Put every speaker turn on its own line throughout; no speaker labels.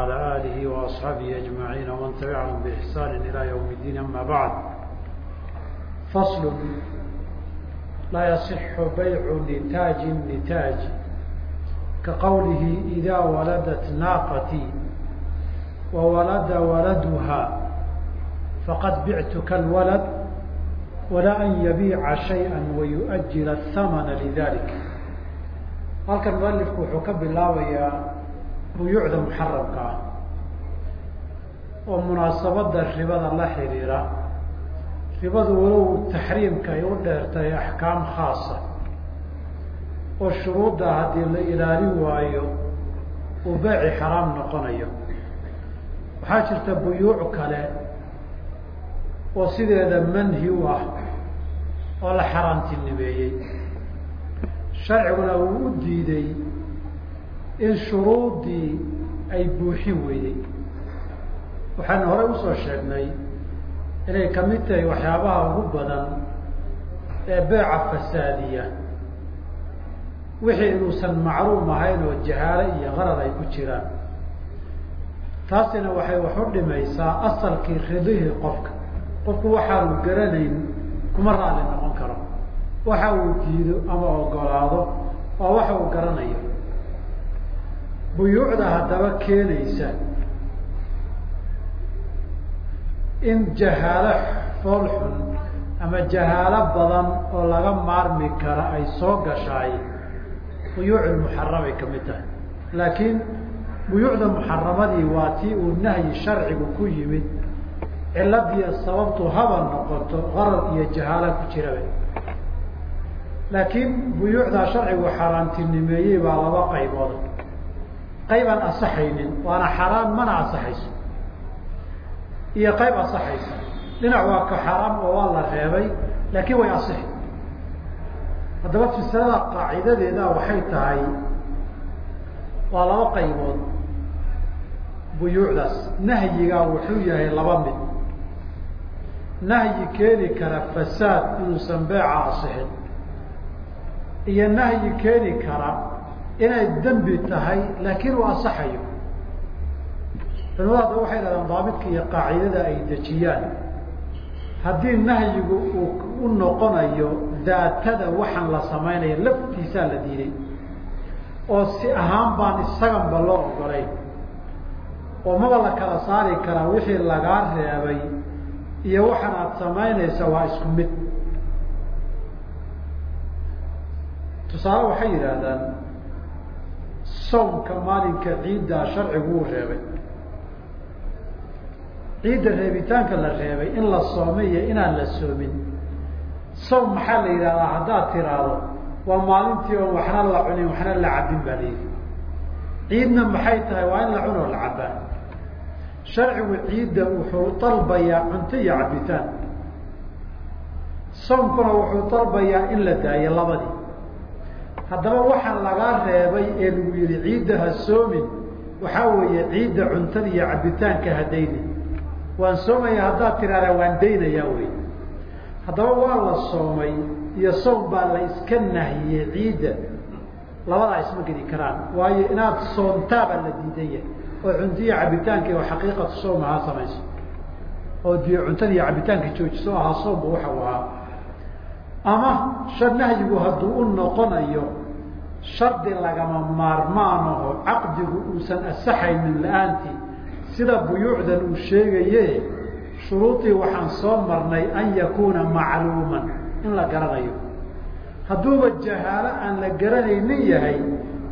على آله وأصحابه أجمعين ومن تبعهم بإحسان إلى يوم الدين أما بعد فصل لا يصح بيع نتاج نتاج كقوله إذا ولدت ناقتي وولد ولدها فقد بعتك الولد ولا أن يبيع شيئا ويؤجل الثمن لذلك halkan mualifku wuxuu ka bilaabayaa buyuucda muxaramka ah oo munaasabada ribada la xiriira ribadu walow taxriimka ay u dheertahay axkaam khaasa oo shuruudda haddii la ilaalin waayo uu beeci xaraam noqonayo. Waxaa jirta buyuuc kale oo sideeda manhi u ah oo la xaaraantinimeeyey sharciguna uu u diiday in shuruudii ay buuxin weyday waxaanu horey u soo sheegnay inay ka mid tahay waxyaabaha ugu badan ee beeca fasaadiya. Wixii inuusan macluum ahayn oo jahaale iyo qarad ay ku jiraan. Taasina waxay wax u dhimaysaa asalkii ridihii qofka. Qofku waxaanu garanayn kuma raali noqon karo. Waxa uu diido ama ogolaado waa waxa uu garanayo buyuucda haddaba keenaysa in jahaalo fool xun ama jahaalo badan oo laga maarmi kara ay soo gashaay buyuucul muxaramay ka mid tahay. Laakiin buyuucda muxaramadii waa tii uu nahyi sharcigu ku yimid ciladiyo sababtu haba noqoto qarar iyo jahaala ku jiraba laakiin buyuucdaa sharcigu xaaraantinimeeyey baa laba qaybood qayb aan asaxaynin waana xaraam mana asaxayso iyo qayb asaxaysa dhinac waa ka xaraam oo waa la reebay laakiin way asixi haddaba fisalada qaacidadeeda waxay tahay waa laba qaybood buyuucdaas. Nahyigaa wuxuu yahay laba mid. Nahyi keeni kara fasaad inuusan beeca asixin iyo nahyi keeni kara inay dembi tahay laakiin uu asaxayo culimada waxay dhahdaan daabidka iyo qaacidada ay dejiyaan. Haddii nahyigu uu u noqonayo daatada waxaan la samaynayo laftiisaa la diiday oo si ahaan baan isaganba loo ogolayn oo maba la kala saari karaa wixii lagaa reebay iyo waxaan aada samaynaysa waa isku mid. Tusaale waxay yidhaahdaan soomka maalinka ciiddaa sharcigu uu reebay. Ciidda reebitaanka la reebay in la soomay iyo inaan la soomin. Soom maxaa la yidhahdaa haddaad tiraahdo waa maalintii oon waxna la cunin waxna la cabbin baa layidhi ciidna maxay tahay? Waa in la cunoo la cabbaa. Sharcigu ciidda wuxuu dalbayaa cunto iyo cabbitaan. Soomkuna wuxuu dalbayaa in la daayo labadii haddaba waxaan lagaa reebay ee lagu yihi ciidda ha soomin. Waxaa weeye ciidda cuntada iyo cabbitaanka hadayni waan soomaya haddaad tiraahdaa waan daynayaa wey haddaba waa la soomay iyo soom baa la iska nahiyey ciidda. Labadaa isma geli karaan. Waayo inaad soontaabaa la diidan yahay. Oo cuntiyo cabbitaanka oo xaqiiqatu soom ahaa samayso. Oo diyo cuntada iyo cabbitaanka joojiso ahaa soomba waxa u ahaa ama nahyigu hadduu u noqonayo shardi lagama maarmaanaho caqdigu uusan asaxaynin la'aantii sida buyuucdan uu sheegaye shuruudii waxaan soo marnay an yakuuna macluuman in la garanayo. Hadduuba jahaalo aan la garanaynin yahay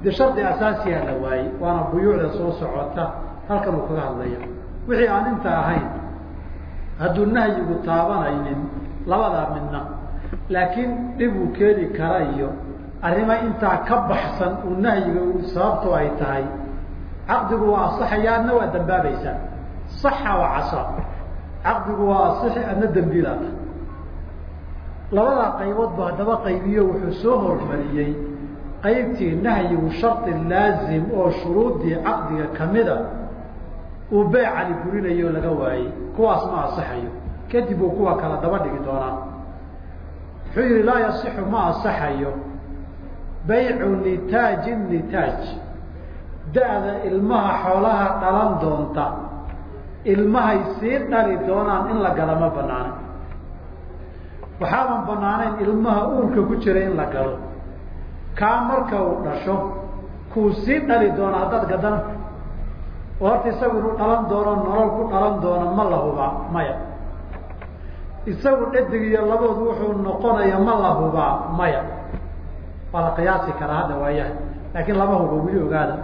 dee shardi asaasiyaa la waayey waana buyuucda soo socota halkan uu kaga hadlaya wixii aan inta ahayn hadduu nahyigu taabanaynin labadaa midna laakiin dhib uu keeni kara iyo arrima intaa ka baxsan uu nahyiga uu sababto ay tahay. Caqdigu waa asaxaya adna waa dambaabaysaa saxa waa casa. Caqdigu waa asixi adna dambiilaata labadaa qayboodba haddaba qaybiyo wuxuu soo hormariyey qaybtii nahyigu shardi laazim oo shuruuddii caqdiga kamida uu beecani burinayo laga waayey. Kuwaas ma asaxayo. Kadib uu kuwa kala daba dhigi doonaa wuxuu yihi laa yasixu ma asaxayo. Baycu nitaaji nitaaj. Da-da ilmaha xoolaha dhalan doonta ilmahay sii dhali doonaan in la gado ma banaana waxaaban banaanayn ilmaha uurka ku jira in la gado kaa marka uu dhasho kuu sii dhali doona haddaad gadana oo horta isagu inuu dhalan doono nolol ku dhalan doono ma la hubaa maya isagu dhadig iyo laboodu wuxuu noqonaya ma la hubaa maya. Waa la qiyaasi karaa hadda waayaha. Laakiin lama hubo wili ogaada.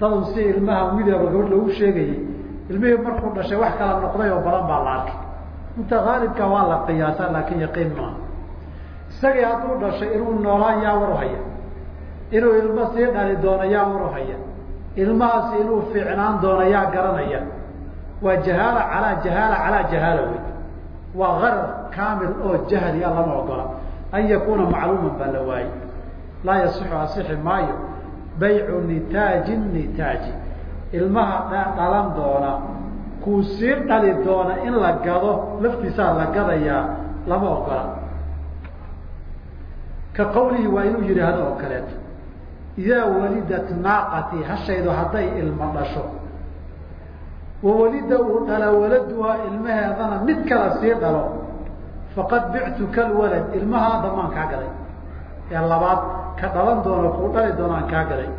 Dadun si ilmaha widaaba gabadh lagu sheegayay ilmihii markuu dhashay wax kala noqday oo badan baa la arkay. Inta haalibka waa la qiyaasa laakin yaqiin maaha isagii hadduu dhashay inuu noolaan yaa war haya. Inuu ilmo sii dhali doono yaa war haya. Ilmahaasi inuu fiicnaan doono yaa garanaya. Waa jahaala calaa jahaala calaa jahaala wey waa garar kaamil oo jahli a lama ogola. An yakuuna macluuman baa la waayey laa yasixu asixi maayo. Baycu nitaaji nitaaji. Ilmaha dhalan doona kuu sii dhali doona in la gado laftiisaa la gadayaa lama ogola. Ka qawlihi waa inuu yidhaahdo oo kaleeto idaa walidat naaqatii hashaydu hadday ilmo dhasho wawalida uu dhala waladuhaa ilmaheedana mid kala sii dhalo faqad bictu kalwalad ilmahaa damaan kaa gaday ee labaad ka dhalan doono kuu dhali doonaan kaa gaday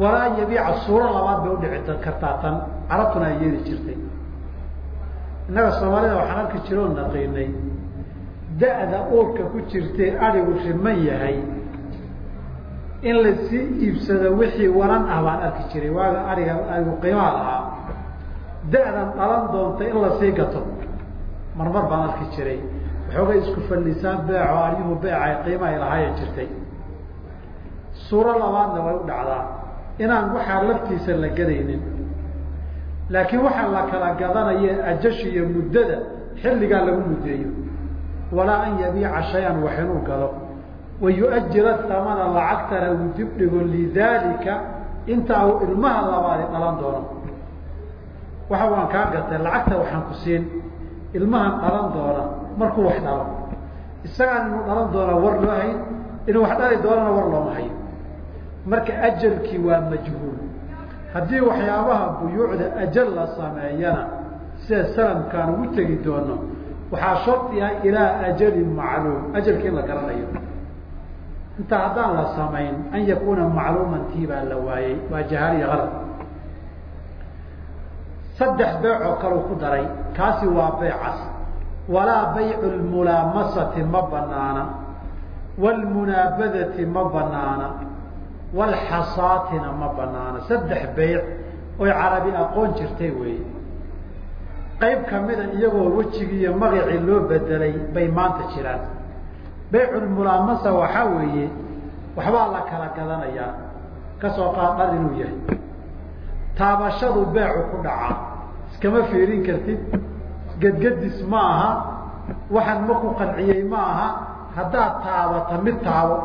walaa yabiica suuro labaad bay udhici kartaa tan carabtuna ay yeeli jirtay. Innaga soomaalida waxaan arki jiroo naqiinay da-da uurka ku jirtay adigu riman yahay in la sii iibsado wixii waran ah baan arki jiray. Waaga ariga arigu qiimaha lahaa. Da-dan dhalan doonta in la sii gato. Marmar baan arki jiray. Waxoogay isku fallisaan beeco aryuhu beeca ay qiima ay lahaayeen jirtay. Suuro labaadna way u dhacdaa. Inaan waxaa laftiisa la gadaynin. Laakiin waxaa la kala gadanaye ajashi iyo muddada xilligaa lagu muddeeyo. Walaa an yabiica shay-an wax inuu gado wayuajira samana lacagtana uu dib dhigo lidaalika intaa uu ilmaha labaadi dhalan doono waxa waan kaa gatay lacagta waxaan ku siin ilmahan dhalan doona markuu wax dhalo isagaan inuu dhalan doona war loo hayn inuu wax dhali doonana war looma hayo marka ajalkii waa majhuul haddii waxyaabaha buyuucda ajal la sameeyana sida salamkaan ugu tegi doono waxaa shardi ah ilaa ajalin macluum ajalkii in la garanayo inta haddaan la samayn an yakuuna macluuman tii baa la waayey waa jahaaliya alad saddex beecoo kaleu ku daray kaasi waa beecas. Walaa baycu lmulaamasati ma banaana wlmunaabadati ma banaana walxasaatina ma banaana saddex beyc oy carabi aqoon jirtay weeye. Qayb kamida iyagoo wejigii iyo magacii loo bedelay bay maanta jiraan bayculmulaamasa waxaa weeye waxbaa la kala gadanayaa ka soo qaad dhar inuu yahay. Taabashadu beecu ku dhacaa iskama fiirin kartid gedgedis ma aha waxaan maku qanciyey ma aha haddaad taabata mid taabo.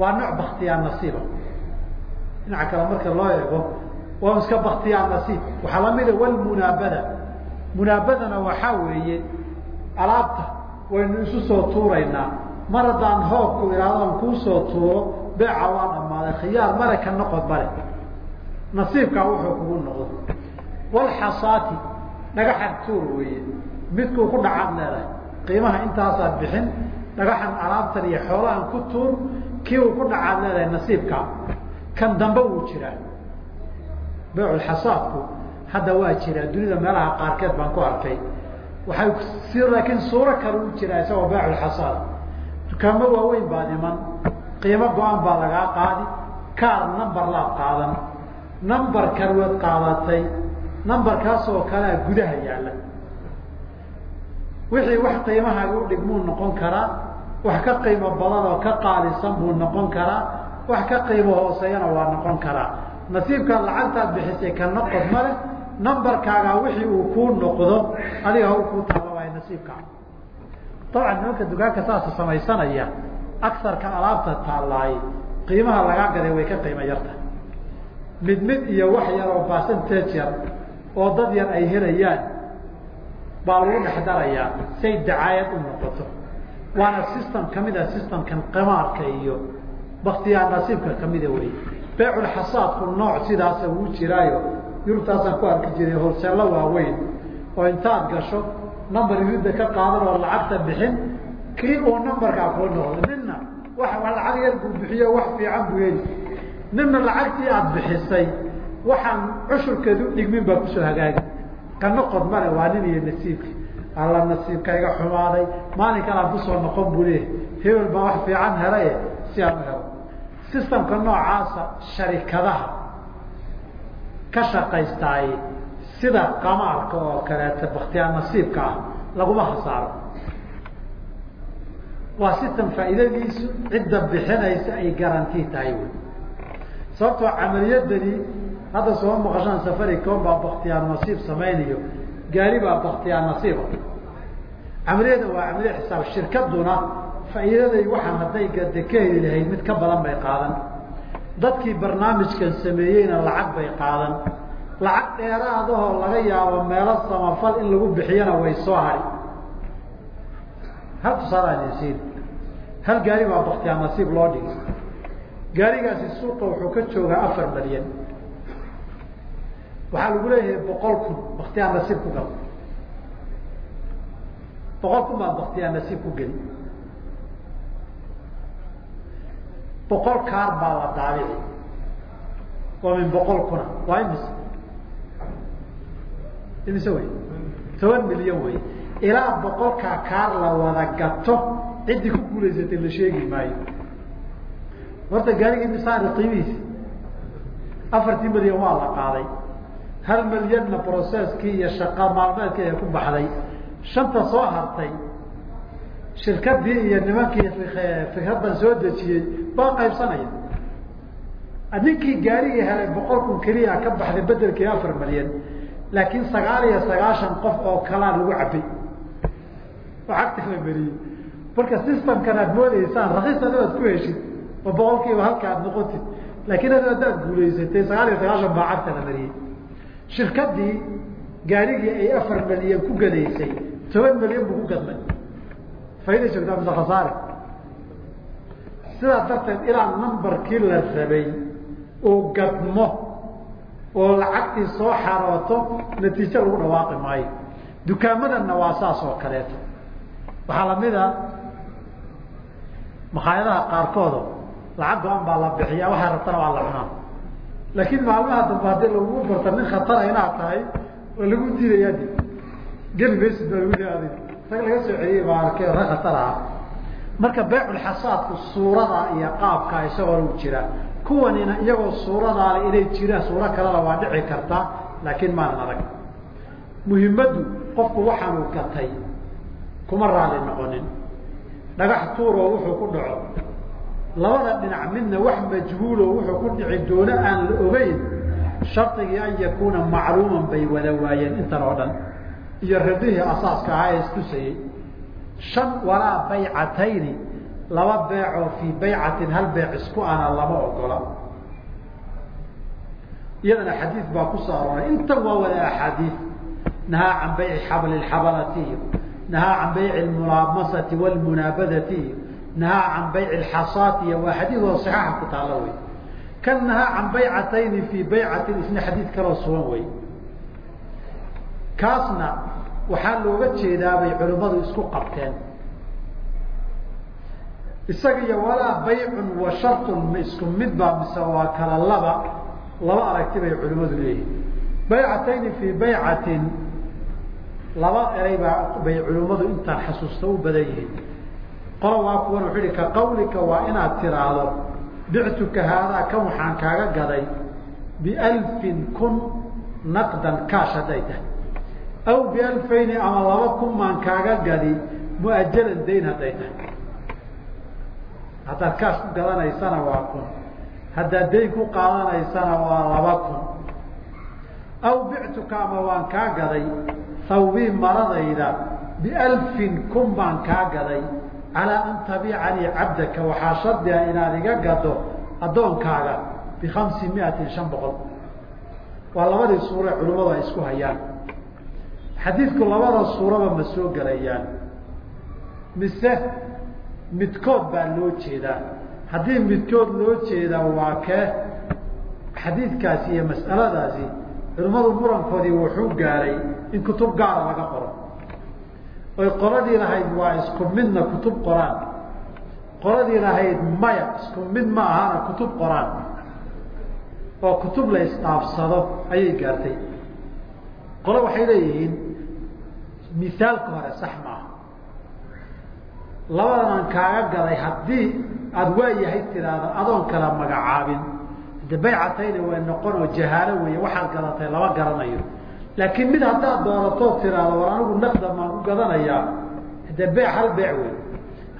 Waa nooc baktiyaa nasiiba dhinaca kale marka loo eego waa iska baktiyaa nasiib. Waxaa lamida walmunaabada munaabadana waxaa weeye alaabta waynu isu soo tuuraynaa. Mar haddaan hoobku ihahdoon kuusoo tuuro beeca waa dhammaaday khiyaar male ka noqod male. Nasiibkaa wuxuu kugu noqdo walxasaati dhagaxan tuur weeye. Midkuu ku dhacaad leedahay. Qiimaha intaasaad bixin dhagaxan alaabtan iyo xoolahan ku tuur kii uu ku dhacaad leedahay nasiibkaa kan dambe wuu jiraa. Beeculxasaadku hadda waa jiraa. Dunida meelaha qaarkeed baan ku arkay waxay si laakiin suuro kale u jiraa isagoo beeculxasaad dukaamo waaweyn baa niman. Qiimo go-an baa lagaa qaadi. Kaar number laad qaadan. Numberkan waad qaadatay. Numberkaas oo kalea gudaha yaalla. Wixii wax qiimahaaga u dhigmuu noqon karaa? Wax ka qiimo badan oo ka qaalisan buu noqon karaa? Wax ka qiimo hooseeyana waa noqon karaa? Nasiibkaad lacagtaad bixisay ka noqod male numberkaaga wixii uu kuu noqdo adiga haw kuu taababaya nasiibkaa dabcan nimanka dukaanka saasa samaysanaya agarka alaabta taalaay qiimaha lagaa gaday way ka qiimo yarta. Mid mid iyo wax yar oo percentage yar oo dad yar ay helayaan baa lagu dhex darayaa say dacaayad u noqoto. Waana system ka mid a systemkan qamaarka iyo baktiyaa nasiibka kamida wey beeculxasaadku nooc sidaasa wuu jiraayo yurubtaasaan ku arki jiray horseello waaweyn oo intaad gasho number ridda ka qaadan oo lacagta bixin kii uu numberkaa kuu noqdo nina wa lacag yar buu bixiyo wax fiican buu heli. Nina lacagtii aada bixisay waxaan cushurkeedu dhigmin baa ku soo hagaagi. Ka noqod male waa nin iyo nasiibki alla nasiibka iga xumaaday maalinkan aan ku soo noqon buu leeyahy hebel baa wax fiican helaye si aan u helo. Sistamka noocaasa sharikadaha ka shaqaystaay sida qamaarka oo kaleeta baktiyaa nasiibka ah laguma hasaaro waa sistam faa'iidadiisu cidda bixinaysa ay garantii tahay wy sababtoo camaliyadani hadda soo maqashaan safaricom baa baktiyaa nasiib samaynayo gaari baa baktiyaa nasiiba camaliyada waa camaliya xisaab shirkaduna faa'iidaday waxaan hadday gade ka heli lahayd mid ka badan bay qaadan dadkii barnaamijkan sameeyeyna lacag bay qaadan. Lacag dheeraadahoo laga yaabo meelo samafal in lagu bixiyana way soo hari. Hal tusaalaansiin hal gaari baa baktiyaa nasiib loo dhigay gaarigaasi suuqa wuxuu ka joogaa afar malyan waxaa lagu leeyahay boqol kun baktiyaa nasiib ku gal boqol kun baad baktiyaa nasiib ku geli boqol kaar baa la daabici oo min boqol kuna. Waa imise imise wey? Toban milyan wey. Ilaa boqolkaa kaar la wada gato ciddii ku guulaysatay la sheegi maayo. Horta gaarigii misaari qiimihiisi afartii milyan waa la qaaday. Hal milyanna processkii iyo shaqa maalmeedkii ay ku baxday. Shanta soo hartay. Shirkadii iyo nimankii fikraddan soo dejiyey baa qaybsanaya. Ninkii gaarigii helay boqol kun keliya ka baxday bedelkii afar milyan laakiin sagaal iyo sagaashan qof oo kalaa lagu cabay lacagta la beriyey marka systemkan aad moodaysaan rakiis ado aad ku heshid oo boqol halka aad noqotid laakiin ado haddaad guulaysatay sagaal iyo sagaashan baa cagta la mariyey. Shirkadii gaarigii ay afar milyan ku gadaysay toban milyan buu ku gadmay. Fayda joogtaa mise khasaare sidaa darteed ilaa numberkii la rabay oo gadmo oo lacagtii soo xarooto natiijo lagu dhawaaqi maayo. Dukaamadanna waa saas kaleeto. Waxaa la mid a makhaayadaha qaarkoodo lacag go-an baa la bixiyaa waxaa rabtana waa la cunaa. Laakiin maalmaha dambe haddii lagugu barta nin khatara inaad tahay waa lagu diidayaa di geli maysid baa lagu leeaday rag laga soo celiyey baa arkay rag khatar aha marka bayculxasaadku suurada iyo qaabka isagoo u jiraa kuwanina iyagoo suuradaale inay jiraan suuro kalena waa dhici kartaa laakiin maanan adag muhimaddu qofku waxaanuu gatay kuma raali noqonin. Dhagax tuuroo wuxuu ku dhaco. Labada dhinac midna wax majhuuloo wuxuu ku dhici doono aan la ogeyn shardigii an yakuuna macluuman bay wada waayeen intan oo dhan. Iyo radihii asaaska ahaa ee istusayey shan walaa baycatayni laba beecoo fii baycatin hal beec isku ana lama ogola. Iyadana xadiid baa ku soo arooray. Intan waa wada axaadiid nahaa can bayci xabli xabalati iyo nahaa can bayci mulaamasati wlmunaabadati iyo nahaa can bayci xasaati iyo waa xadiid oo saxaaxa ku taalo wey. Kan nahaa can baycatayni fii baycatin isna xadiid kaloo sugan wey. Kaasna waxaa looga jeedaa bay culimmadu isku qabteen. Isaga iyo walaa baycun wa shartun ma isku mid baa mise waa kala laba laba aragti bay culimmadu leeyihiin baycatayni fii baycatin laba eray baa bay culimmadu intaan xasuusta u badan yihiin. Qola waa kuwan wuxuu yihi ka qawlika waa inaad tiraahdo bictuka haadaa kan waxaan kaaga gaday bialfin kun naqdan kaash hadday tahay aw bialfayni ama laba kun maan kaaga gadi muajalan dayn hadday tahay. Haddaad kaash ku gadanaysana waa kun. Haddaad dayn ku qaadanaysana waa laba kun. Aw bictuka ama waan kaa gaday hawbii maradayda bialfin kun baan kaa gaday calaa an tabicanii cabdaka waxaa shardiga inaad iga gado addoonkaaga bikamsi miatin shan boqol. Waa labadii suure culimmadu ay isku hayaan xadiidku labada suuraba ma soo gelayaan mise midkood baa loo jeedaa. Haddii midkood loo jeeda waa kee? Xadiidkaasi iyo mas'aladaasi culimmadu murankoodii wuxuu gaaray in kutub gaara laga qoro. Oy qoladii lahayd waa isku midna kutub qoraan. Qoladii lahayd maya isku mid ma ahana kutub qoraan. Oo kutub la isdhaafsado ayay gaartay. Qole waxay leeyihiin misaalka hore sax maaha labadan aan kaaga gaday haddii aada waayahay tiraahdo adoon kala magacaabin. De baycatayna way noqon oo jahaalo weeye waxaad gadatay lama garanayo. Laakiin mid haddaad dooratoo tiraahdo war anigu naqda maan ku gadanayaa. De bee hal beec wey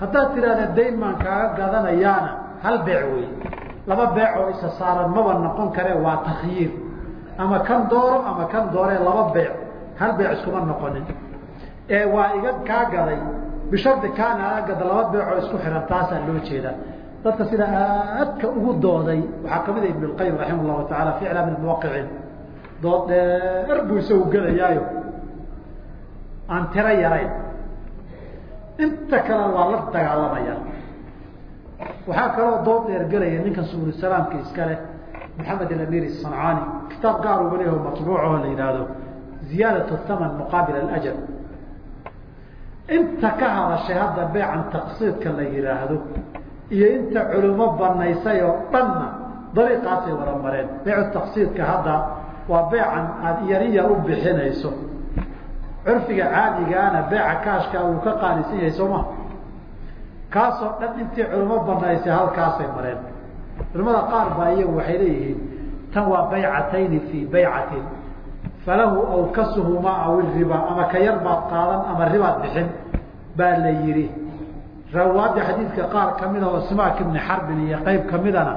haddaad tiraahda dayn maan kaaga gadanayaana hal beec wey laba beec oo isa saaran maba noqon kare waa takhyiir ama kan dooro ama kan dooree laba beec hal beec iskuma noqonin ee waa iga kaa gaday bishardi kaana agada laba beec oo isku xihan taasaa loo jeedaa. Dadka sida aadka ugu dooday waxaa ka mid a ibn اlqayim raximah llahu taala fi iclaam muwaqiciin dood dheer buu isagu gelayaayo. Aan tiro yarayn. Inta kale waa la dagaalamaya. Waxaa kaloo dood dheer gelaya ninkan subulisalaamka iska leh maxamed alamir sancaani kitaab gaar uga leeyaho matbuucaho la yidhaahdo ziyaadat thaman muqaabil alajal inta ka hadashay hadda beecan taqsiidka la yihaahdo iyo inta culimo banaysay oo dhanna dariiqaasay wada mareen beecu taqsiidka hadda waa beecan aada iyariya u bixinayso. Curfiga caadigaana beeca kaashka uu ka qaalisan yahay soo ma? Kaasoo dhan intii culimo banaysay halkaasay mareen. Culimada qaar baa iyagu waxay leeyihiin tan waa baycatayni fii baycatin falahu awkasuhumaa aw iriba ama ka yar baad qaadan ama ribaad bixin baa la yihi rawaadda xadiidka qaar kamida oo simaak ibni xarbin iyo qeyb kamidana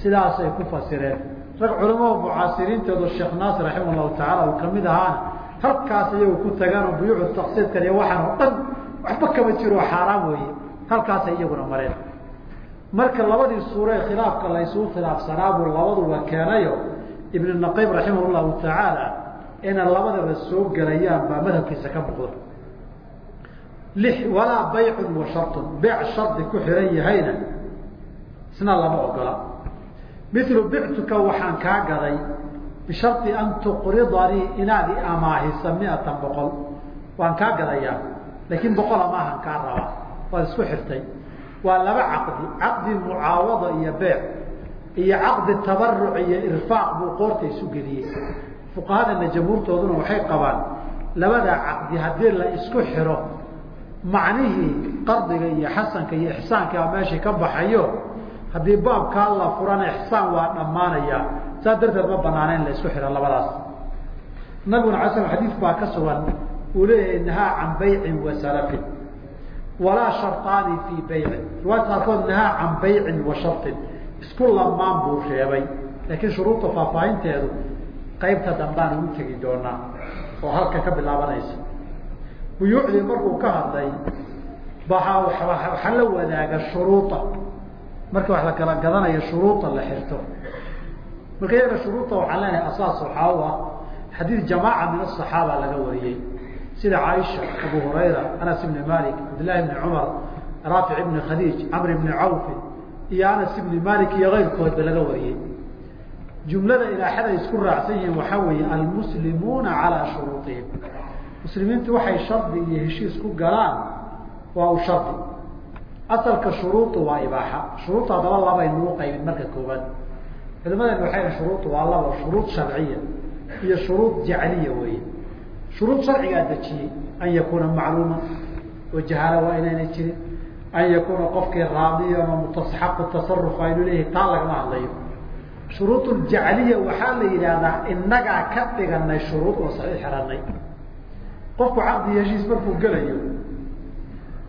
sidaasay ku fasireen. Rag culamada mucaasiriintoodu sheekh naasir raximah llahu tacaala uu ka mid ahaana halkaas iyagu ku tagaanoo buyuucu taqsiidkan iyo waxaan oo dhan waxba kama jiro xaaraan weeye. Halkaasay iyaguna mareen. Marka labadii suure ee khilaafka la isugu khilaafsanaabuu labaduba keenayo ibn naqayb raximah tacaala inay labadaba soo gelayaan baa madhabkiisa ka muuqda walaa baycun wa shartun. Beec shardi ku xiran yahayna isna lama ogola. Milu bictuka waxaan kaa gaday bishardi an tuqridanii inaad i amaahisa miatan boqol. Waan kaa gadayaa laakiin boqol amaahan kaa rabaa. Waad isku xirtay. Waa laba caqdi caqdi mucaawada iyo beec iyo caqdi tabaruc iyo irfaaq buu qoorta isu geliyey fuqahadana jamhuurtooduna waxay qabaan labadaa caqdi haddii la isku xiro macnihii qardiga iyo xasanka iyo ixsaanka meeshii ka baxayo haddii baabkaa la furana ixsaan waa dhammaanaya saas darteed ma banaana in la isku xiro labadaas. Nabiguna ala slam xadiis baa ka sugan uu leeyahay nahaa can baycin wa salafin walaa sharطaani fii baycin. Riwaayadka qaarkood nahaa can baycin wa sharطin isku lamaan buu reebay laakiin shuruudda faahfaahinteedu qaybta dambaan ugu tegi doonaa oo halka ka bilaabanaysa. Buyuucdii markuu ka hadlay baa waxaa la wadaaga shuruuda marka wax la kala gadanayo shuruuda la xirto. Marka iyaga shuruuda waxaan leenahay asaas waxaa u ah xadiid jamaaca min asaxaaba laga wariyey. Sida caaisha abu hurayra anas ibni malik cabdillahi ibni cumar raafic ibni khadiij camr ibni cawfi iyo anas ibni malik iyo keyrkoodba laga wariyey jumlada ilaaxada isku raacsan yihiin waxaa weeye almuslimuuna calaa shuruuطihim muslimiintu waxay shardi iyo heshiis ku galaan waa u shardi. Asalka shuruudu waa ibaaxa. Shuruudta haddaba labaynuu qaybin marka koobaad culimadeenu waxay shuruudu waa laba shuruud sharciya iyo shuruud jacliya weeye. Shuruud sharcigaa dejiyey an yakuuna macluuma oo jahaala waa inaynay jirin. An yakuuna qofkii raadiyo ama mutasaxaqu tasaruf aynu leeyahay taa lagama hadlayo shuruud jacliya waxaa la yidhaahdaa inagaa ka dhiganay shuruud oo saxiix xiranay qofku caqdi heshiis markuu gelayo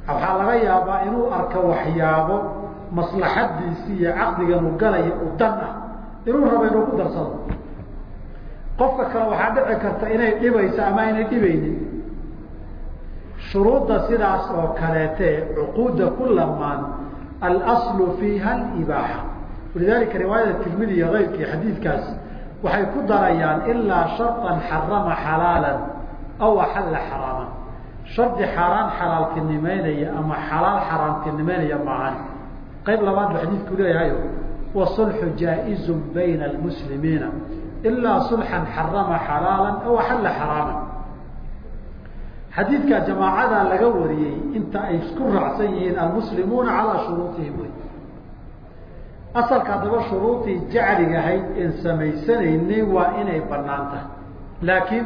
waxaa laga yaabaa inuu arko waxyaabo maslaxadiisii iyo caqdigan uu galaya u dan ah inuu rabo inuu ku darsado. Qofka kale waxaa dhici karta inay dhibayso ama aynay dhibaynin. Shuruudda sidaas oo kaleete cuquudda ku lamaan alaslu fiiha alibaaxa walidalika riwaayada tirmidi iyo keyrkii xadiidkaas waxay ku darayaan ilaa sharطan xarama xalaalan aw axalla xaraaman shardi xaaraan xalaaltinimeynaya ama xalaal xaaraamtinimeynaya maahan qayb labaad ba xadiidku leeyahayo wasulxu jaa-izu bayna almuslimiina ilaa sulxan xarama xalaala aw axalla xaraama xadiidka jamaacada laga wariyey inta ay isku raacsan yihiin almuslimuuna calaa shuruutihim wey asalka haddaba shuruudii jacligahayd en samaysanaynay waa inay bannaan tahay. Laakiin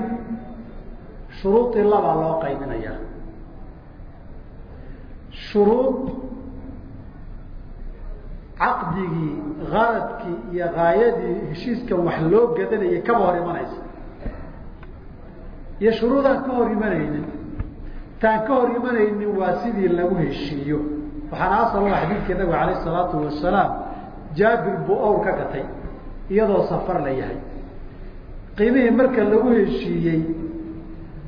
shuruudii labaa loo qaybinayaa shuruud caqdigii qaradkii iyo gaayadii heshiiskan wax loo gadanayay kaba hor imanaysa. Iyo shuruudaan ka hor imanaynin taan ka hor imanaynin waa sidii lagu heshiiyo. Waxaana asal a xadiidkii nabiga alayh isalaatu wasalaam jaabir buu owr ka gatay iyadoo safar la yahay. Qiimihii marka lagu heshiiyey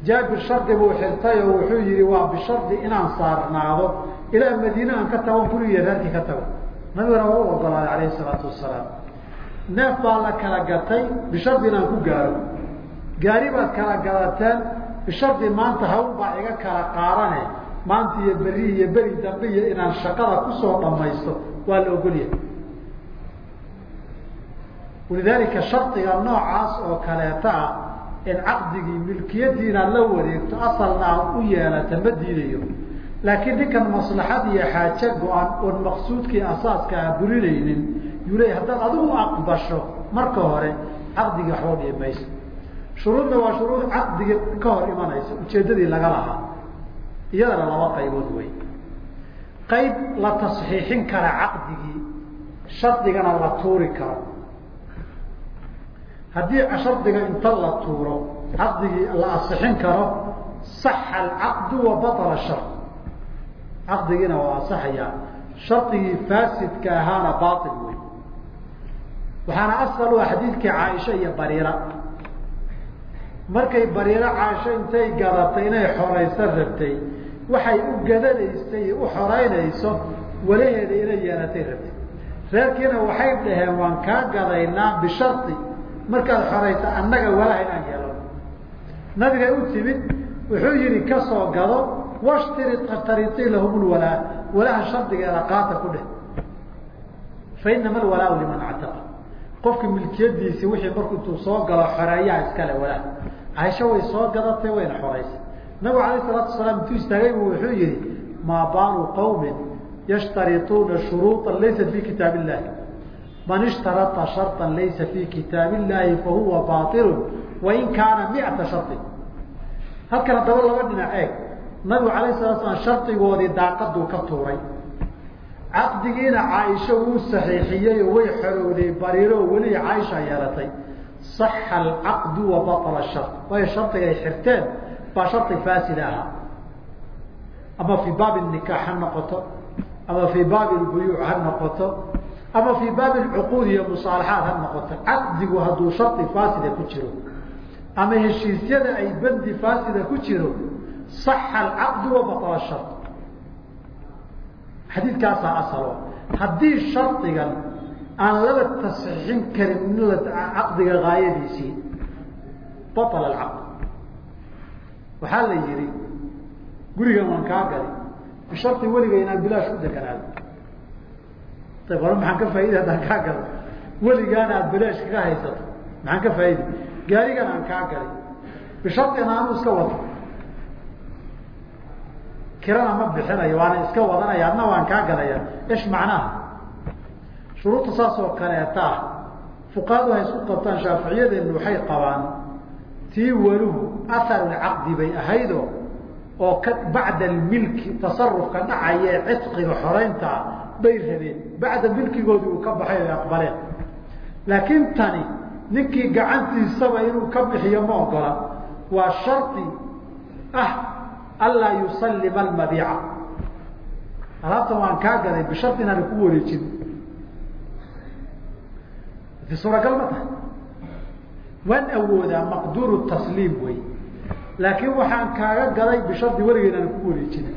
jaabir shardi buu xirtay oo wuxuu yihi waa bishardi inaan saarnaado ilaa madiine aan ka tago gurigiiyo reerkii ka tago. Nabigana waa u ogolaaday alayhi salaatu wasalaam. Neef baa la kala gatay bishardi inaan ku gaaro. Gaari baad kala gadateen bishardi maanta hawl baa iga kala qaarane. Maanta iyo beri iyo beri dambe iyo inaan shaqada ku soo dhamaysto waa la ogolyahay walidaalika shardiga noocaas oo kaleeta ah in caqdigii milkiyadii inaad la wareegto asalna aad u yeelata ma diidayo. Laakiin ninkan maslaxad iyo xaaje go-an oon maqsuudkii asaaska a burinaynin yuu leeya haddaad adigu aqbasho marka hore caqdigii waxba mayso shuruudna waa shuruud caqdigii ka hor imanaysa ujeeddadii laga lahaa. Iyadana laba qaybood wey qayb la tasxiixin kara caqdigii shardigana la tuuri karo haddii shardiga inta la tuuro caqdigii la asixin karo saxa alcaqdu wa baطla shart caqdigiina waa asaxayaa shardigii faasidka ahaana bail wey waxaana asal u ah xadiidkii caaisha iyo bariira. Markay bariiro caaisho intay gadatay inay xorayso rabtay waxay u gadanaysay u xoreynayso walaheeda inay yeelatay rabtay. Reerkiina waxay dhaheen waan kaa gadaynaa bishari markaad xoraysa annaga walaha inaan yeelano nabigay u timid wuxuu yihi ka soo gado washtari tariii lahum walaha shardigeeda qaata ku dheh. Fa alwalaau liman actaqa qofka milkiyadiisii wixii marku intuu soo galo xoreeyaha iskale walaha caaisho way soo gadatay wayna xoraysay nabigu alayh salaatu wasalaam intuu istaagay bu wuxuu yihi maa baalu qawmin yashtarituuna shuruuطa laysat fi kitaab illahi man ishtarata sharطa laysa fi kitaab illahi fahuwa bail wain kaana miata shari halkan haddaba laba dhinac eeg. Nabigu alay sala slam shardigoodii daaqaduu ka tuuray. Caqdigiina caaisha wuu saxiixiyeyo way xorowday bariiro weli caaisha yeelatay. Saxa alcaqdu wa baطla shar waayo shardiga ay xirteen baa shardi fasid ahaa ama fii baabi nikaax ha noqoto ama fii baabi lbuyuuc ha noqoto ama fii baabi lcuquud iyo musaalaxaad ha noqoto. Caqdigu hadduu shardi faasida ku jiro ama heshiisyada ay bandi faasida ku jiro saxa alcaqdu wabatala shar xadiidkaasaa asalo. Haddii shardigan aan laba tasxiixin karin caqdiga gaayadiisii batala alcaqd. Waxaa la yihi gurigan waan kaa galay bisharti weliga inaan bilaash u deganaado ayb hore ka faaiday haddaan kaa galo? Weligaana aad bilaash kaga haysato. Maxaan ka faaiday gaarigan aan kaa gali bishardina aanu iska wado kirana ma bixinayo waana iska wadanaya adna waan kaa gadaya ish macnaha? Shuruudta saas oo ah fuqahadu hay isku qabtaan shaaficiyadeenu waxay qabaan tii waluhu aharulcaqdi bay ahaydo oo ka bacda almilki tasarufka dhacaya cidqiga xoreyntaa bay rabeen bacda milkigoodii uu ka baxay ay aqbaleen. Laakiin tani ninkii gacantiisaba inuu ka bixiyo ma ogola. Waa shardi ah anlaa yusallima almabiica alaabtan waan kaa gaday bishardi inaana ku wareejin. Suuragal ma tahay. Waan awoodaa maqduuru tasliim wey. Laakiin waxaan kaaga gaday bishardi weliga inaana ku wareejina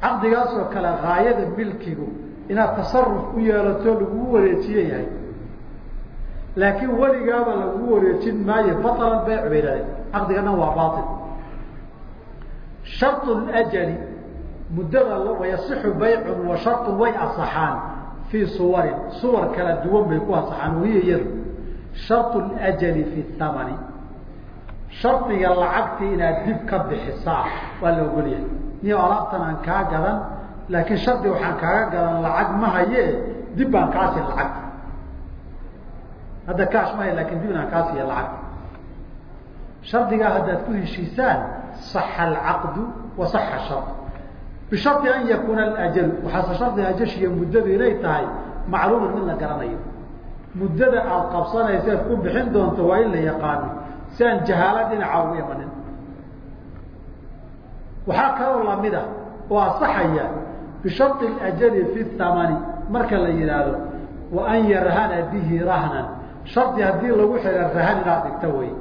caqdigaasoo kale gaayada milkigu inaad tasaruf ku yeelato lagugu wareejiye yahay laakiin weligaaba lagugu wareejin maayo balan bayc bay dhahdeen caqdigana waa bail sharط اأjli muddada wayasixu baycun wa sharun way asaxaan fii suwarin suwar kala duwan bay ku asaxaan wahiya iyadu sharط اljli fi thamani shardiga lacagtii inaad dib ka bixisaa waa la ogolyahay niyo alaabtan aan kaa gadan laakiin shardi waxaan kaaga gadan lacag ma haye dib baan kaa lacagta hadda kaash ma hay laakiin dib inaan kaa lacagta shardigaa haddaad ku heshiisaan صaxa alcaqdu wa صaxa shar bishari an yakuuna ajal waxaase shardiga ajashiiyo muddadu inay tahay macluuman mid la garanayo. Muddada aada qabsanaysa ku bixin doonto waa in la yaqaano. Si aan dhinaca ugu imanin waxaa kaloo lamida oo asaxaya bishari ajali fi thamani marka la yihaahdo wa an yarhana bihi rahnan. Shardi haddii lagu xira rahan inaad dhigta wey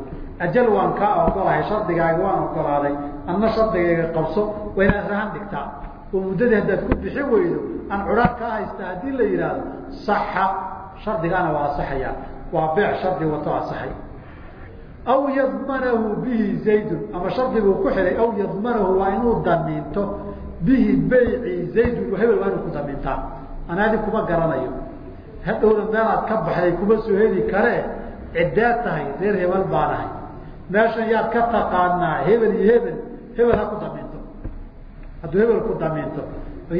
ajal waan kaa ogolahay shardigaaga waan ogolaaday adna shardigayga qabso waa inaad rahan dhigtaa. Oo muddadii haddaad ku bixi weydo aan cudhaan kaa haysta haddii la yidhaahdo saxa. Shardigaana waa asaxaya. Waa beec shardi wato asaxay aw yadmanahu bihi zaydun. Ama shardiguu ku xihay aw yadmanahu waa inuu damiinto bihi beyci zaydun. Hebel waa inuu ku damiintaa anaadi kuma garanayo. Hadhowna meelaad ka baxday kuma soo heli karee ciddaad tahay reer hebel baanahay meeshan yaad ka taqaanaa hebel iyo hebel hebel ha ku damiinto hadduu hebel ku damiinto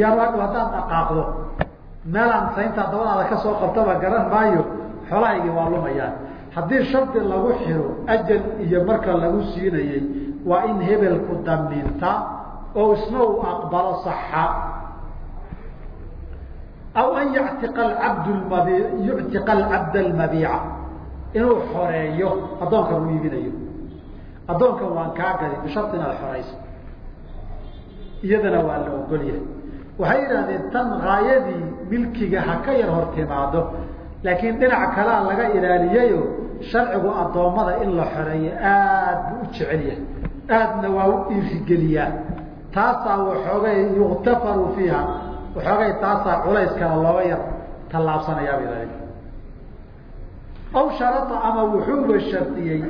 yaan hadhow haddaad dhaqaaqdo. Meelaan sayntaa dabadaada ka soo qabtaba garan maayo. Xoolahaygii waa lumayaan haddii shardi lagu xiro ajal iyo marka lagu siinayey waa in hebelku damiinta oo isna uu aqbalo saxa. Aw an yactiqa cabd mabi yuctiqa alcabd almabiica inuu xoreeyo. Addoonka uu iibinayo. Addoonkan waan kaa gadi bishari inaad xorayso iyadana waa la ogolyahay waxay yidhahdeen tan haayadii milkiga ha ka yar hor timaado laakiin dhinac kalea laga ilaaliyayo sharcigu addoommada in la xoreeyo aad buu u jecel yahay. Aadna waa u dhiirigeliyaa taasaa waxoogay yuktafaru fiiha. Waxoogay taasaa culayskana looga yar tallaabsanayaaba yidhahdeen aw sharata ama wuxuuba shardiyey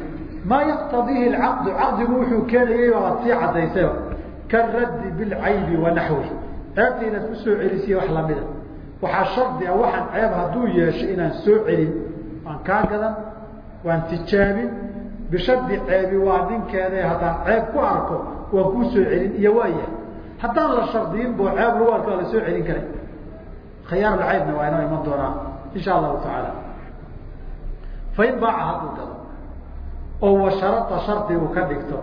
maa yaqtadiihi alcaqdu caqdigu wuxuu keenayay baad sii caddaysayba karaddi bilcaybi wa ceebta inaad ku soo celisiya wax lamida waxaa shardi a waxaan ceeb hadduu yeesho inaan soo celin waan kaa gadan waan tijaabin bishardi ceebi waa ninkeeda haddaan ceeb ku arko waan kuu soo celin iyo waayahay haddaan la shardiyin boo ceeb lagu arko la soo celin karay. Khiyaarulceybna waa inoo iman doonaa insha allahu tacaala. Fain baaca hadduu gado oo washarada shardi uu ka dhigto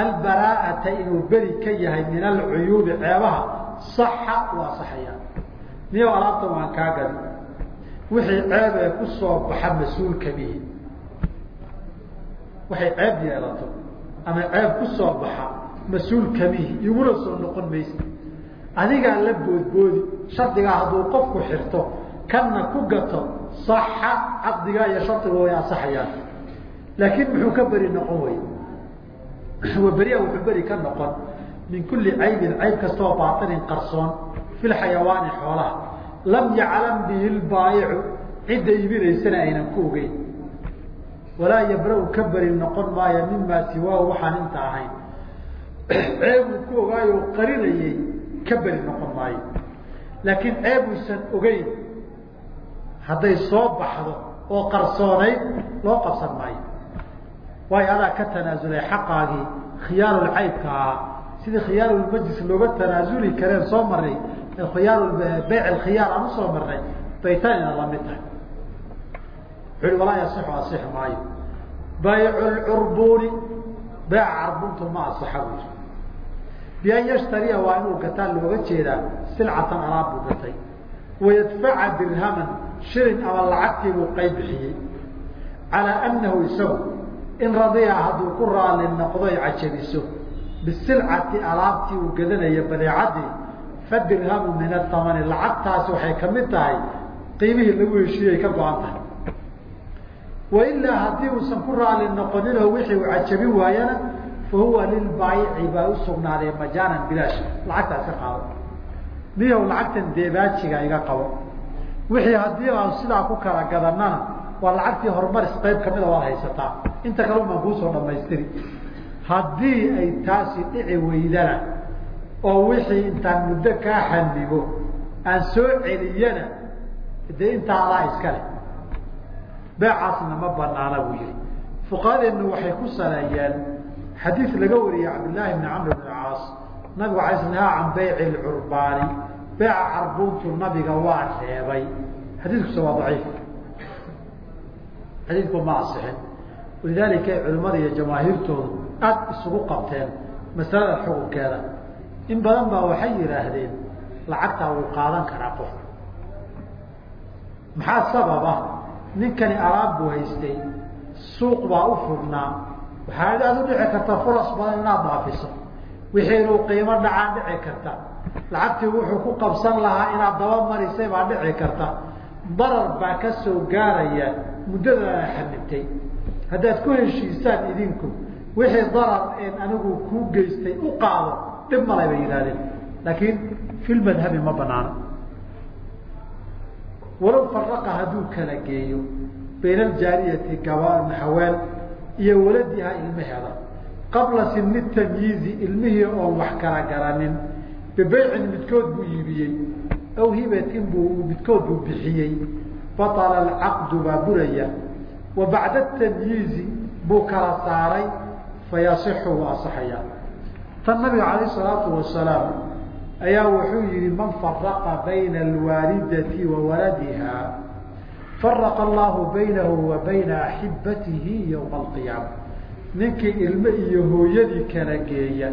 albaraa'ata inuu beri ka yahay min alcuyuubi ceebaha saxa waa saxaya. Niyo alaabtan waan kaa gadi wixii ceeb ee ku soo baxa mas'uulka waxay ceeb yeelato ama ceeb ku soo baxa mas'uulka mihi iguna soo noqon maysa. Adigaa la boodboodi shardigaa hadduu qofku xirto kanna ku gato saxa caqdigaa iyo shardiga way asaxayaan laakiin muxuu ka beri noqon wey beria wuxuu beri ka noqon. Min kuli caybin cayb kastaoo baainin qarsoon fi lxayawaani xoolaha. Lam yaclam bihi lbaayicu cidda iibinaysana aynan ku ogeyn walaa yabra-u ka beri noqon maayo mimaa siwaahu waxaan inta ahayn. Ceebuu ku ogaayo qarinayay ka beri noqon maayo. Laakiin ceebuusan ogeyn hadday soo baxdo oo qarsoonayd loo qabsan maayo. Waayo adaa ka tanaasulay xaqaagii khiyaarulcaybka ahaa. Sidii khiyaarulmajlis looga tanaasuli kareen soo marnay khiyaar beyc alkhiyaar aan u soo marnay bay tanina la mid tahay wuxu walaa yasixu asixi maayo. Baycu lcurbuuni beyca carbuntu ma asaxa buyi bian yashtariya waa inuu gataa looga jeedaa silcatan alaab buu gatay. Wayadfaca dirhaman shilin ama lacagtii buu qayb bixiyey. Calaa anahu isagu in radiya hadduu ku raali noqdoy cajabiso bisilcati alaabtii uu gadanaya badeecadii fadirhamu min atamani lacagtaasi waxay ka mid tahay qiimihii lagu heshiiyey ka go-an tahay wailaa haddii uusan ku raali noqoninoo wixii uu cajabin waayana fa huwa lilbaayici baa usugnaaday majaanan bilaash lacagtaa iska qaado niyow lacagtan deebaajiga iga qabo wixii haddii aan sidaa ku kala gadanana waa lacagtii horumaris qayb kamida waad haysataa inta kale baan kuusoo dhamaystiri haddii ay taasi dhici weydana oo wixii intaan muddo kaa xanibo aan soo celiyana dee intaa adaa iska leh beecaasna ma banaana buu yihi fuqahadeennu waxay ku saleeyeen xadiid laga wariyey cabdillaahi bni camr bn caas. Nabigu alay sl can bayci lcurbaani beeca carbuuntu nabiga waa reebay. Xadiidkusa waa daciif. Xadiidku ma asixin. Walidaalika culimmada iyo jamaahiirtoodu aada isugu qabteen masalada xukunkeeda. In badan baa waxay yidhaahdeen lacagtaa wuu qaadan karaa qofka. Maxaa sababa ninkani alaab buu haystay suuq baa u furnaa. Waxaa aada u dhici karta furas badan inaad dhaafiso. Wixii inuu qiimo dhacaan dhici karta. Lacagtii wuxuu ku qabsan lahaa inaad daba marisay baa dhici karta. Darar baa ka soo gaaraya muddadaana xanibtay haddaad ku heshiisaan idinku wixii darar een anigu kuu geystay u qaado dhib malay bay yidhahdeen laakiin fi lmadhabi ma banaano walow faraqa hadduu kala geeyo bayna aljaariyati gaba haween iyo waladiha ilmaheeda qabla sini tamyiizi ilmihii oon wax kala garanin bibeycin midkood buu iibiyey aw hibatin buu midkood buu bixiyey baطala alcaqdu baa buraya wa bacda tamyiizi buu kala saaray fayasixu wuu asaxaya. Tan nabiga calayh salaatu wasalaam ayaa wuxuu yihi man faraqa bayna alwaalidati wa waladiha faraqa allahu baynahu wa bayna axibatihi yowma alqiyaama ninkii ilmo iyo hooyadii kala geeya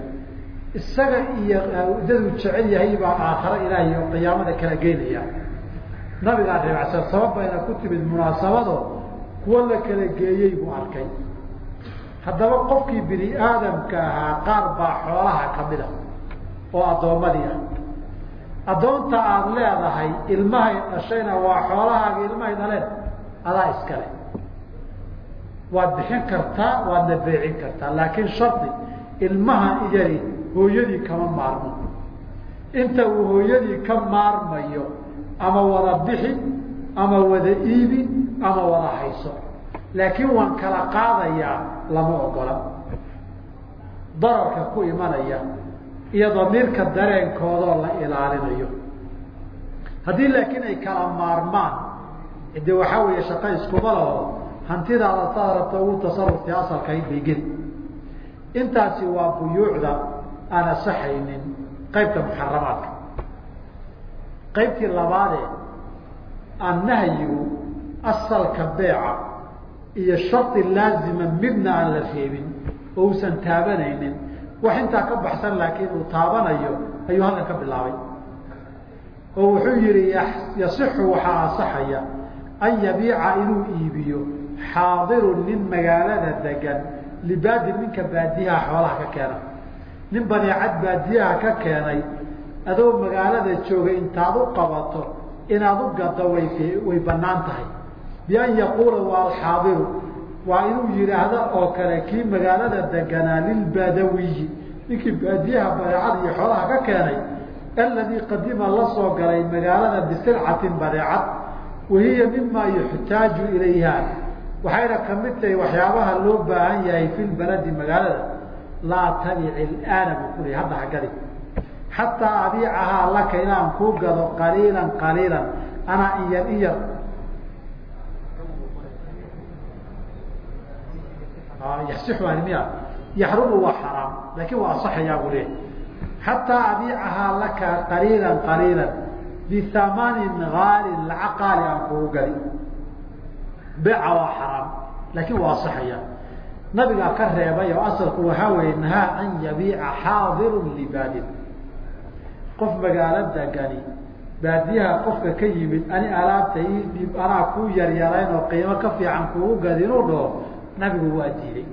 isaga iyo dadu jecel yahay baa aakhare ilaahay oo qiyaamada kala geynaya nabigaa reebacsan sabab bayna ku timid munaasabado kuwo la kala geeyey buu arkay. Haddaba qofkii bini aadamka ahaa qaar baa xoolaha ka mid a oo addoommadii ah addoonta aada leedahay ilmahay dhashayna waa xoolahaaga ilmahay dhaleen adaa iskale. Waad bixin kartaa waadna beecin kartaa laakiin shardi ilmaha iyari hooyadii kama maarmo. Inta uu hooyadii ka maarmayo ama wada bixi ama wada iibi ama wada hayso. Laakiin waan kala qaadayaa lama ogola. Dararka ku imanaya iyo damiirka dareenkoodoo la ilaalinayo. Haddii laakiin ay kala maarmaan de waxaa weeye shaqa iskuma laho hantidaada saad rabta ugu tasaruftii asalkayd bay geli intaasi waa buyuucda aan asaxaynin qaybta muxaramaadka. Qaybtii labaadee aan nahyigu asalka beeca iyo shardi laazima midna aan la reebin oo uusan taabanaynin wax intaa ka baxsan laakiin uu taabanayo ayuu halkan ka bilaabay. Oo wuxuu yihi yasixu waxaa asaxaya an yabiica inuu iibiyo xaadirun nin magaalada degan libaadin ninka baadiyaha xoolaha ka keena nin badeecad baadiyaha ka keenay adoo magaalada jooga intaad u qabato inaad u gado way bannaan tahay. Bian yaquula waa alxaadiru waa inuu yidhaahdo oo kale kii magaalada deganaa lilbaadawiyi ninkii baadiyaha badeecada iyo xoolaha ka keenay aladii qadima la soo galay magaalada bisilcatin badeecad wahiya mima yuxtaaju ilayha. Waxayna ka mid tahay waxyaabaha loo baahan yahay fi lbaladi magaalada. Laa tabici ilaana buu ku leey hadda hagadi xataa abiicahaa laka inaan kuu gado qaliilan qaliilan anaa in yar in yar yasixuanimiya yaxrumu waa xaraam laakin waa asaxayaa buu leeyahy xataa abiicahaa laka qaliilan qaliilan bihamanin haalin lacag qaali aan kugu gadi beeca waa xaraam laakin waa asaxaya nabigaa ka reebay oo asalku waxaa weeye nahaa an yabiica xaadirun libaadin qof magaalo degani baadiyaha qofka ka yimid ani alaabta ii anaa kuu yaryarayn oo qiimo ka fiican kugu gadi inuu dhaho nabigu waa diiday.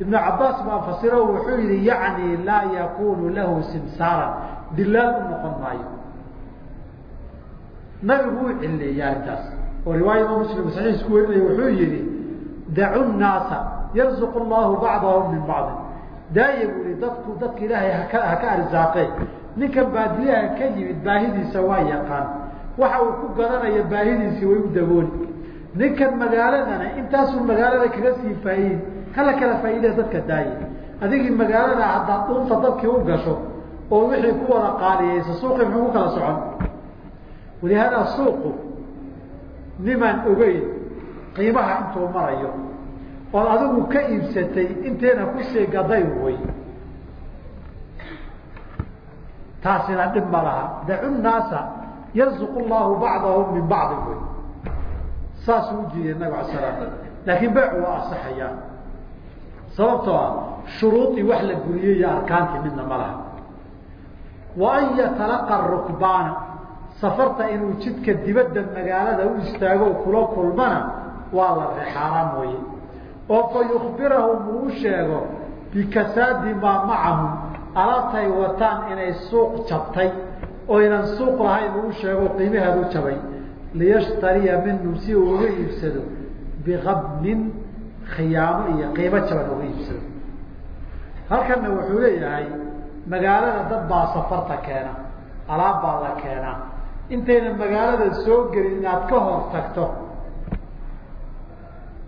Ibnu cabaas baa fasiro wuxuu yihi yacni laa yakunu lahu simsaaran dilaal u noqon maayo. Nabigu uu cileeyay arrintaas oo riwaaya muslim saxiix ku werinaya wuxuu yihi dacu nnaasa yarzuqu llahu bacdahum min bacdi daaya buu yihi dadku dadka ilaahay haka haka arsaaqeen ninkan baadiyaha ka yimid baahidiisa waa yaqaan. Waxa uu ku garanaya baahidiisii way u dabooli ninkan magaaladana intaasuu magaalada kaga sii faa'iid hala kala faa'iidee dadka daaya adigii magaalada haddaad dhunta dadkii u gasho oo wixii ku wada qaaliyeysa suuqii muxuu ku kala socon? Walihaada suuqu nimaan ogeyn qiimaha intuu marayo ood adigu ka iibsatay inteena ku sii gaday way. Taasina dhib ma laha. Dacu naasa yarzuq llahu bacdahum min bacdi wey saasuu ujiiday nabig ala slam laakiin beecu waa asaxayaa sababtoo ah shuruudii wax la guriyey iyo arkaantii midna ma laha. Wa an yatalaqa rukbaana safarta inuu jidka dibadda magaalada u istaago kula kulmana waa la rexaaraan mooye. Oo fa yukbirahum uu sheego bikasaadi maa macahum alaabtay wataan inay suuq jabtay. Oo ynan suuq lahayn uu sheego qiimaheedu jabay liyashtariya minhum si uu uga iibsado biqabnin khiyaamo iyo qiimo jaban uga iibsado. Halkanna wuxuu leeyahay magaalada dad baa safarta keena alaab baa la keenaa intayna magaalada soo gelin inaad ka hor tagto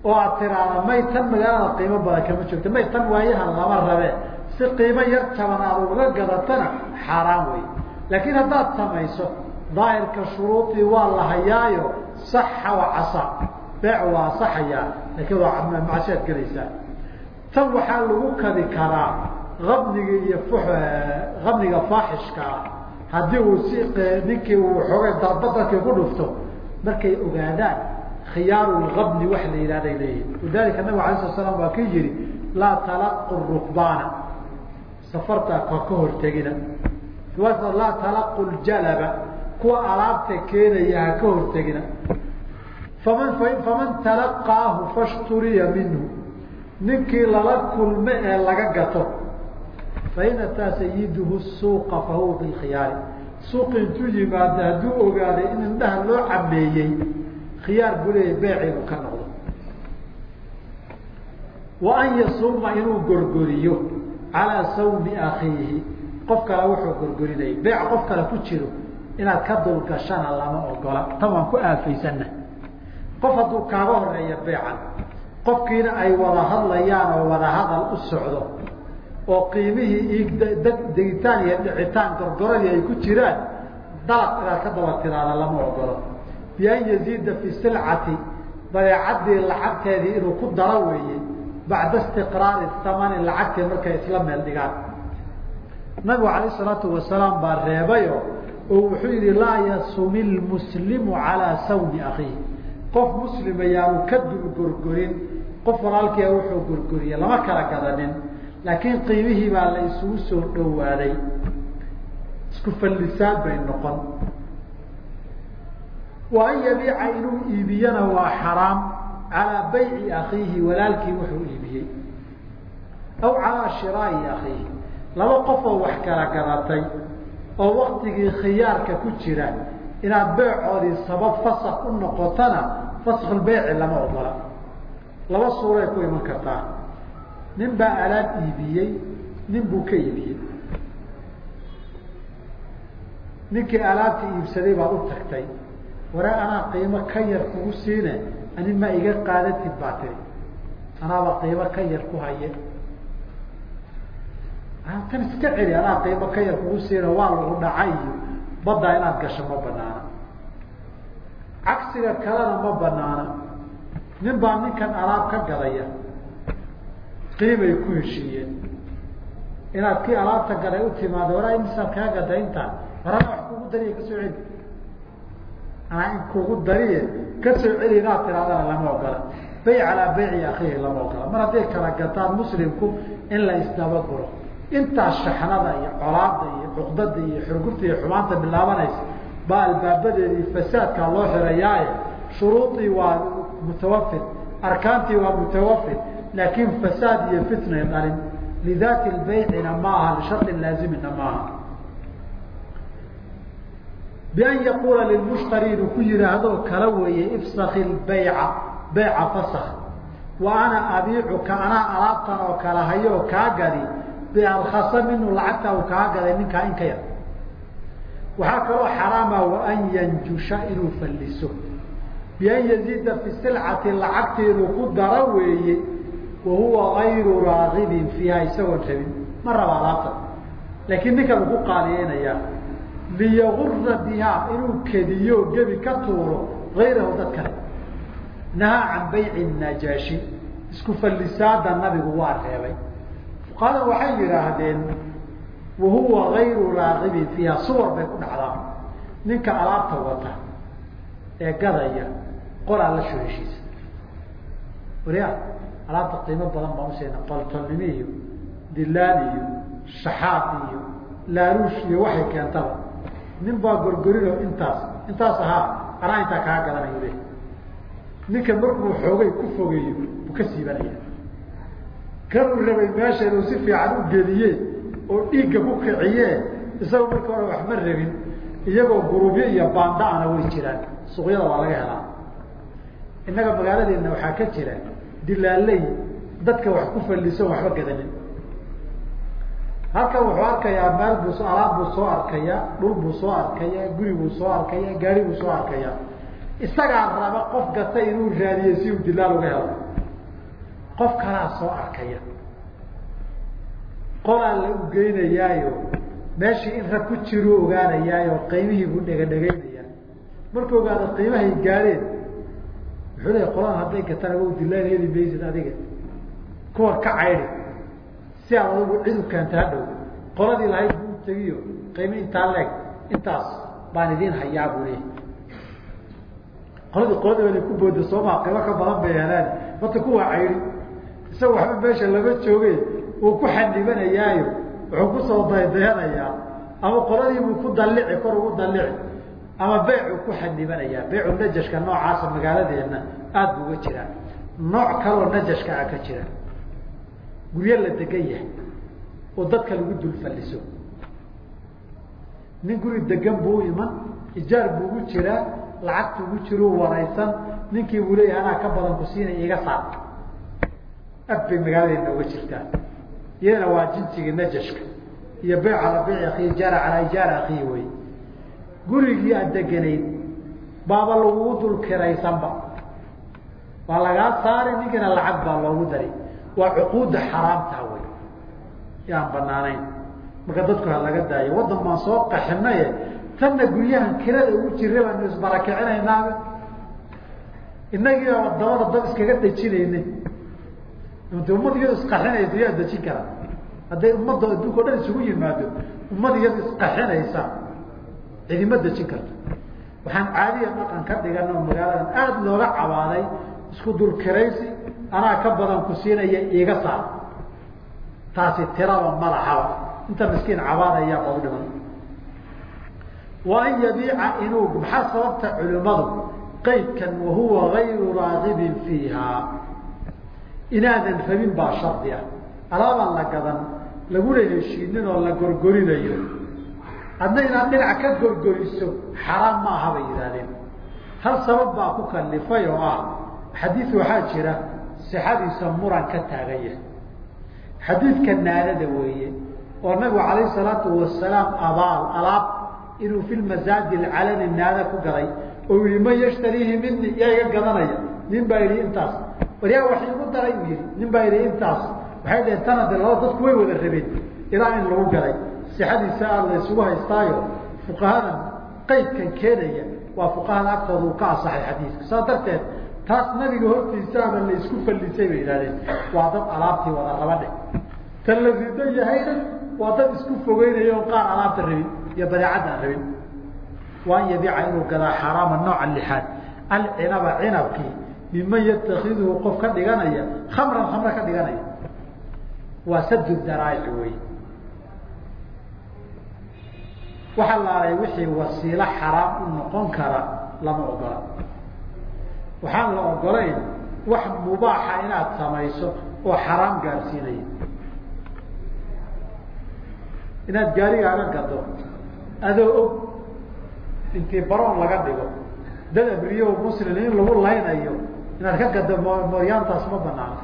oo aad tiraahda may tan magaalada qiimo badan kama joogta may tan waayahan lama rabe. Si qiimo yar jaban aad uga gadatana xaaraan wey laakiin haddaad samayso daahirka shuruudii waa la hayaayo saxa wa casa. Beec waa saxayaa laakiin waa macsiaad gelaysaa. Tan waxaa lagu kadi karaa abniga iyo abniga faaxishka. Haddii uu si ninkii uu xoogay darba dadkii ku dhufto markay ogaadaan khiyaaru abni wax la yihahday leeyihiin walidalika nabig alay sla slam waa kii yihi laa talaqu rukbaana. Safarta ka hortegina. Laa talaqu ljalaba kuwa alaabta keenaya ha ka hortegina. Faman faman talaqaahu fashturiya minhu. Ninkii lala kulme ee laga gato. Fain ataa sayiduhu suuqa fahuwa bilkhiyaari. Suuqi intuu yimaado hadduu ogaaday in indhaha loo cameeyey khiyaar buu leeyahy beeci inuu ka noqdo wa an yasuma inuu gorgoriyo calaa sawmi akiihi qof kale wuxuu gorgorinayay beec qof kale ku jiro inaad ka dulgashana lama ogola. Tan waan ku aafaysana. Qof hadduu kaaga horreeya beecan qofkiina ay wada hadlayaan oo wada hadal u socdo oo qiimihii degitaan iyo dhicitaan gorgoradii ay ku jiraan dalaq inaad ka daba tiraada lama ogolo bian yaziida fi silcati badeecadii lacagteedii inuu ku daro weeye bacda istiqraari amani lacagtii markay isla meel dhigaan. Nabigu alayh salaatu wasalaam baa reebayo oo wuxuu yihi laa yasumi lmuslimu calaa sawmi akiihi qof muslim ayaanu ka dul gorgorin qof walaalkia wuxuu gorgoriye lama kala gadanin. Laakiin qiimihii baa la isugu soo dhowaaday. Isku fallisaan bay noqon. Wa an yabiica inuu iibiyana waa xaraam calaa bayci akiihi walaalkii wuxuu iibiyey. Aw calaa shiraai akiihi laba qofoo wax kala gadatay oo waktigii khiyaarka ku jira inaad beecoodii sabab fasak u noqotona faskhlbeyci lama ogola. Laba suuray ku iman kartaa. Nin baa alaab iibiyey nin buu ka iibiyey. Ninkii alaabta iibsaday baad u tagtay. Waraa anaa qiimo ka yar kugu siine ani ma iga qaadatid baa tiri. Anaaba qiimo ka yar ku haye tan iska celi anaa qiimo ka yar kugu siina waa lagu dhacay. Iyo inaad gasho ma banaana. Cagsiga kalena ma banaana. Nin baa ninkan alaab ka gadaya qiimay ku heshiiyeen. Inaad kii alaabta gaday u timaado waraa imisaad kaa gada intaan warana wax kugu dariye ka soo celi. Anaa in kugu dariye ka soo celi inaad tiraadana lama ogola. Bay calaa bayci akiihi lama ogola. Mar hadday kala gataan muslimku in la isdabaguro intaas shaxnada iyo colaada iyo cuqdada iyo xurgurta iyo xumaanta bilaabanaysa baa albaabadeedii fasaadkaa loo xirayaaye shuruudii waa mutawafid arkaantii waa mutawafid laakiin fasaad iyo fitnay dhalin lidaati lbaycina ma aha lishari laazimina maaha bian yaquula lilmushtari inuu ku yihaahdo kala weeye ifsaki lbayca beyca fasak wa ana abiicuka anaa alaabtan oo kala hayo oo kaa gadi bialkhasa minhu lacagta u kaa gaday ninkaa in ka yar. Waxaa kaloo xaraama waan yanjusha inuu falliso. Bian yaziida fi silcati lacagti inuu ku daro weeye wahuwa gayru raagibin fiiha isagoon rabin. Ma raba alaabta laakiin ninka lagu qaaliyeynayaa liyagura bihaa inuu kediyo gebi ka tuuro ayrahu dad kale nahaa can bayci najaashi isku fallisaada nabigu waa reebay fuqahada waxay yidhaahdeen wahuwa gayru raagibin fiiha. Suwar bay ku dhacdaa. Ninka alaabta wata ee gadaya qolaa la soo heshiisa warya alaabta qiimo badan baan useena qoltolnimo iyo dilaan iyo shaxaad iyo laaluush iyo waxay keentaba. Nin baa gorgorino intaas intaas ahaa anaa intaa kaa gadanayo le ninka markuu xoogay ku fogeeyo buu ka siibanaya kanuu rabay meesha inuu si fiican u geliye oo dhiigga ku kiciye isagoo marka hore wax ma rabin iyagoo gurubyo iyo baanda-ana way jiraan. Suuqyada waa laga helaa. Innaga magaaladeena waxaa ka jira dilaaley dadka wax ku fallisan waxba gadanin. Halkan wuxuu arkayaa meel buu alaab buu soo arkaya dhul buu soo arkaya guri buu soo arkaya gaari buu soo arkaya isagaa raba qof gata inuu raadiye si uu dilaal uga helo qof kalaa soo arkaya. Qolaa la ugeynayaayo meeshii in rag ku jiruu ogaanayaayo qiimihii buu dhegadhegaynayaa markuu ogaado qiimahay gaadheen wuxuu leeya qoladan hadday gataan wa dilaan heli maysid adiga. Kuwan ka caydi. Si aad adigu cid u keenta hadhow qoladii lahayd buu u tegiyo. Qiimi intaa leeg. Intaas baan idiin hayaa buu leeyahy qoladii qoladii ku booda soomaa qiimo ka badan bay helaan horta kuwaa caydi isaga waxba meesha lama jooge uu ku xanibanayaayo wuxuu ku soo daydayanayaa ama qoladiibuu ku dallici kor ugu dallici ama beecuu ku xanibanayaa beecu najashka noocaasa magaaladeena aada bu uga jiraa. Nooc kaloo najashka ah ka jira. Guryo la degan yahay oo dadka lagu dul falliso. Nin guri degan buu iman ijaar buu ugu jiraa lacagta ugu jiruu waraysan. Ninkii buu leeyahay anaa ka badan ku siinay iga saar af bay magaaladeena uga jirtaa. Iyadana waa jinsiga najashka iyo beyc ala beyci akii ijaara calaa ijaara akii wey gurigii aad deganayd baaba lagugu dul kiraysanba. Waa lagaa saari ninkina lacag baa loogu dari waa cuquudda xaraamtaa wey yaan banaanayn marka dadku ha laga daayo waddan baan soo qaxinaye. Tanna guryahan kirada ugu jira baanu isbarakicinaynaabe inagii dabada dab iskaga dejinayna int ummad iyado isqaxinaysa yaa dejin kara. Hadday ummadda adduunka o dhan isugu yimaado ummad iyado isqaxinaysa cidima dejin karto. Waxaan caadiya dhaqan ka dhigan oo magaaladan aada looga cabaaday isku dulkiraysi anaa ka badan ku siinaya iiga saar. Taasi tiraba malaxaba inta miskiin cabaadayaa bau dhiman. Wa an yabiica inuu maxaa sababta culimadu qaydkan wahuwa gayru raagibin fiiha inaadan rabin baa shardi ah alaabaan la gadan laguna heshiinin oo la gorgorinayo adna inaad dhinac ka gorgoriso xaraam ma aha bay yidhahdeen hal sabab baa ku kalifay oo ah xadiid waxaa jira sixadiisa muran ka taagan yahay. Xadiidka naadada weeye oo nabigu calayh salaatu wasalaam abaal alaab inuu fi lmasaadi alcalani naada ku gaday oo yihi man yashtariihi mini yaa iga gadanaya nin baa yidhi intaas. Waryaa wax igu daray uu yihi nin baa yidhi intaas. Waxay dhaheen tana de laba dadku way wada rabeen ilaa in lagu gaday sixadiisa aada la isugu haystaayo fuqahadan qaydkan keenaya waa fuqahada agtooda uu ka asaxay xadiiska. Saas darteed taas nabiga hortiisaaba la isku fallisay bay yidhahdeen waa dad alaabtii wada raba dheh. Tan la rido yahayna waa dad isku fogeynaya oo qaar alaabta rabin iyo badeecadda aan rabin. Waa yabiica inuu gadaa xaraama nooca lixaad. Alcinaba cinabkii miman yatakiduhu qof ka dhiganaya khamran khamre ka dhiganaya. Waa sadu daraa'ic wey waxa laalay wixii wasiilo xaraam u noqon kara lama ogola. Waxaan la ogolayn wax mubaaxa inaad samayso oo xaraam gaarsiinaya. Inaad gaarigaaga gado adoo og intii baroon laga dhigo dad abriyo muslim in lagu laynayo inaad ka gado mooyaantaas ma banaano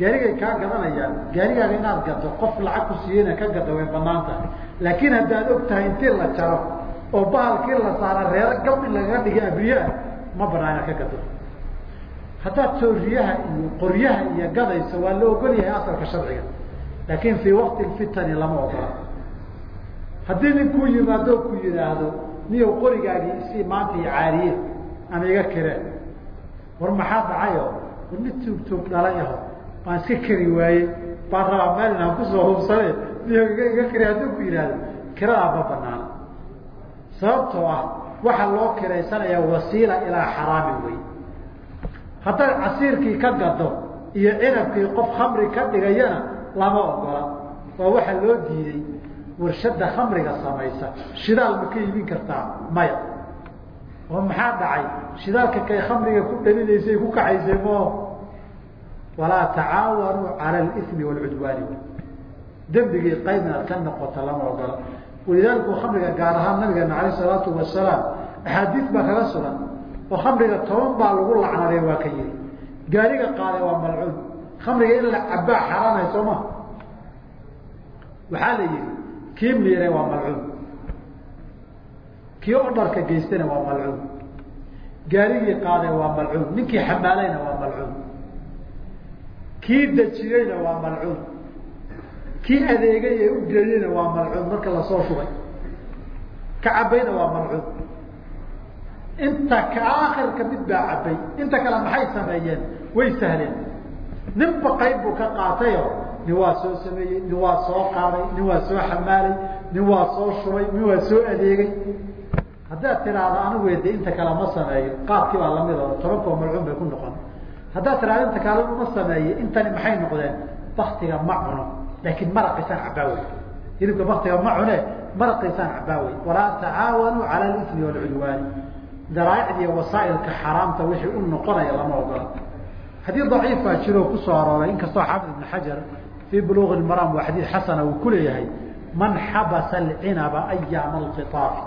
gaarigay kaa gadanayaan gaarigaaga inaad gado qof lacag ku siiyeyna ka gado way bannaan tahay. Laakiin haddaad og tahay intii la jaro oo bahalkii la saara reero gab in lagaga dhiga abriyaa ma banaan inaad ka gado. Haddaad tooriyaha iyo qoryaha iyo gadayso waa la ogol yahay asalka sharciga. Laakiin fii waqti fitani lama ogola haddii nin kuu yimaado ku yihaahdo niyow qorigaagii isii maanta i caariye ama iga kireen war maxaa dhacayo war mid tuug tuug dhalay aho baan iska keri waaye baan rabaa meel inaan ku soo hubsane iga kiri hadduu ku yihahdo kiradaa ma banaana sababtoo ah waxaa loo kiraysanaya wasiila ilaa xaraami wey haddaad casiirkii ka gado iyo cinabkii qof khamri ka dhigayana lama ogola. Waa waxaa loo diiday warshada khamriga samaysa. Shidaal ma ka iibin kartaa? Maya oo maxaa dhacay? Shidaalka kay khamriga ku dhalinaysay ku kacaysay moo walaa tacaawanuu cala alimi waalcudwaani dembigii qayb inaad ka noqoto lama ogola walidaalika khamriga gaar ahaan nabigeena alayh salaatu wasalaam axaadiis baa kaga sugan. Oo khamriga toban baa lagu lacnaday waa ka yihi gaariga qaaday waa malcuun. Khamriga in la cabaa xaaraanay soo ma? Waxaa la yihi kii miiray waa malcuun kii odharka geystayna waa malcuun. Gaarigii qaaday waa malcuun. Ninkii xamaalayna waa malcuun. Kii dejiyeyna waa malcuun. Kii adeegay ee u geeyeyna waa malcuun marka la soo shubay. Ka cabayna waa malcuun. Inta ka akhirka mid baa cabay inta kale maxay sameeyeen? Way sahleen. Ninba qayb buu ka qaatayo nin waa soo sameeyey nin waa soo qaaday nin waa soo xamaalay nin waa soo shubay nin waa soo adeegay haddaad tiraahdo anigu de inta kale ma sameeyo qaadkii baa la mid oo tobankoo malcuun bay ku noqon. Haddaad tiraahdo inta kale uma sameeye intani maxay noqdeen? Baktiga ma cuno laakiin maraqiisaan cabaawey hilibka baktiga ma cune maraqiisaan cabaawey walaa tacaawanuu cala alismi waalcudwaani daraaicda iyo wasaailka xaraamta wixii u noqonaya lama ogola xadiid daciifa jiroo ku soo arooray inkastoo xaafid ibn xajar fii buluuqi lmaraam waa xadiid xasana uu ku leeyahay man xabasa alcinaba ayaama alqitaafi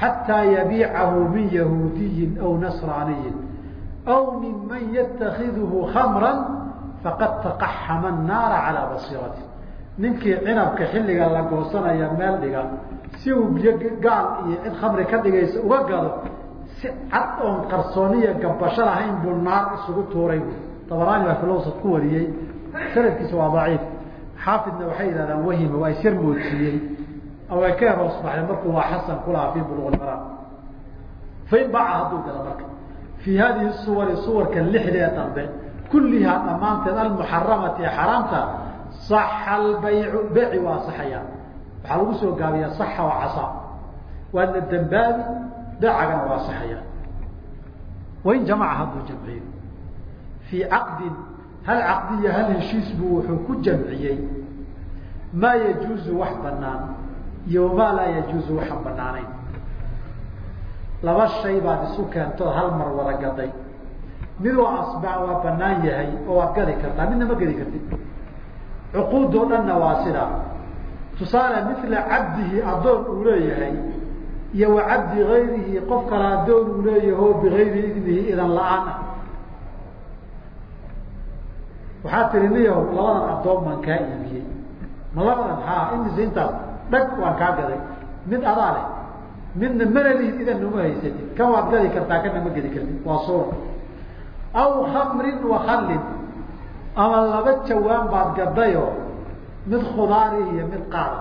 xataa yabiicahu min yahuudiyin aw nasraaniyin aw minman yatakidhu khamra faqad taqaxama annaara calaa basiirati ninkii cinabka xilliga la goosanaya meel dhiga si uu biyo gaal iyo cid khamri ka dhigaysa uga gado si cad oon qarsooniya gabasho lahayn buu naar isugu tuuray dabaraani baa filowsad ku wariyey sanadkiisa waa daciif xaafidna waxay yidhahdaan wahima waa isyar moodsiiyey way ka hoos baxday markuu waa xasan kulahaa fi buluq maraam. Fain baca hadduu galo marka. Fii hadihi suwari suwarka lixdee dambe kullihaa dhammaanteed almuxaramati ee xaraamta saxa albaycu beci waa saxayaa waxaa lagu soo gaabiyaa saxa wa casa. Waadna dambaabi beecagana waa saxaya. Wain jamaca hadduu jamciyo. Fii caqdin hal caqdiya hal heshiis buu wuxuu ku jamciyey. Maa yajuuzu wax banaan iyo laa yajuuzu waxaan banaanayn. Laba shay baad isu keentood hal mar wada gaday. Mid waa asbaa waa banaan yahay oo waad gadi kartaa midna ma gedi kartid. Cuquudoo dhanna waa sidaa tusaale mila cabdihi addoon uu leeyahay iyo wa cabdi gayrihi qof kale addoon uu leeyaho bigayri idnihi idan la'aan ah. Waxaa tiri niyahow labadan addoon baan kaa iibiyey. Ma labadan? Haa imise intaas dhag waan kaa gaday. Mid adaa leh. Midna mana lihid idan uma haysatid. Kan waad gadi kartaa kana ma gedi kartid. Waa suura. Aw khamrin wa khallin. Ama laba jawaan baad gadayo mid khudaari iyo mid qaada.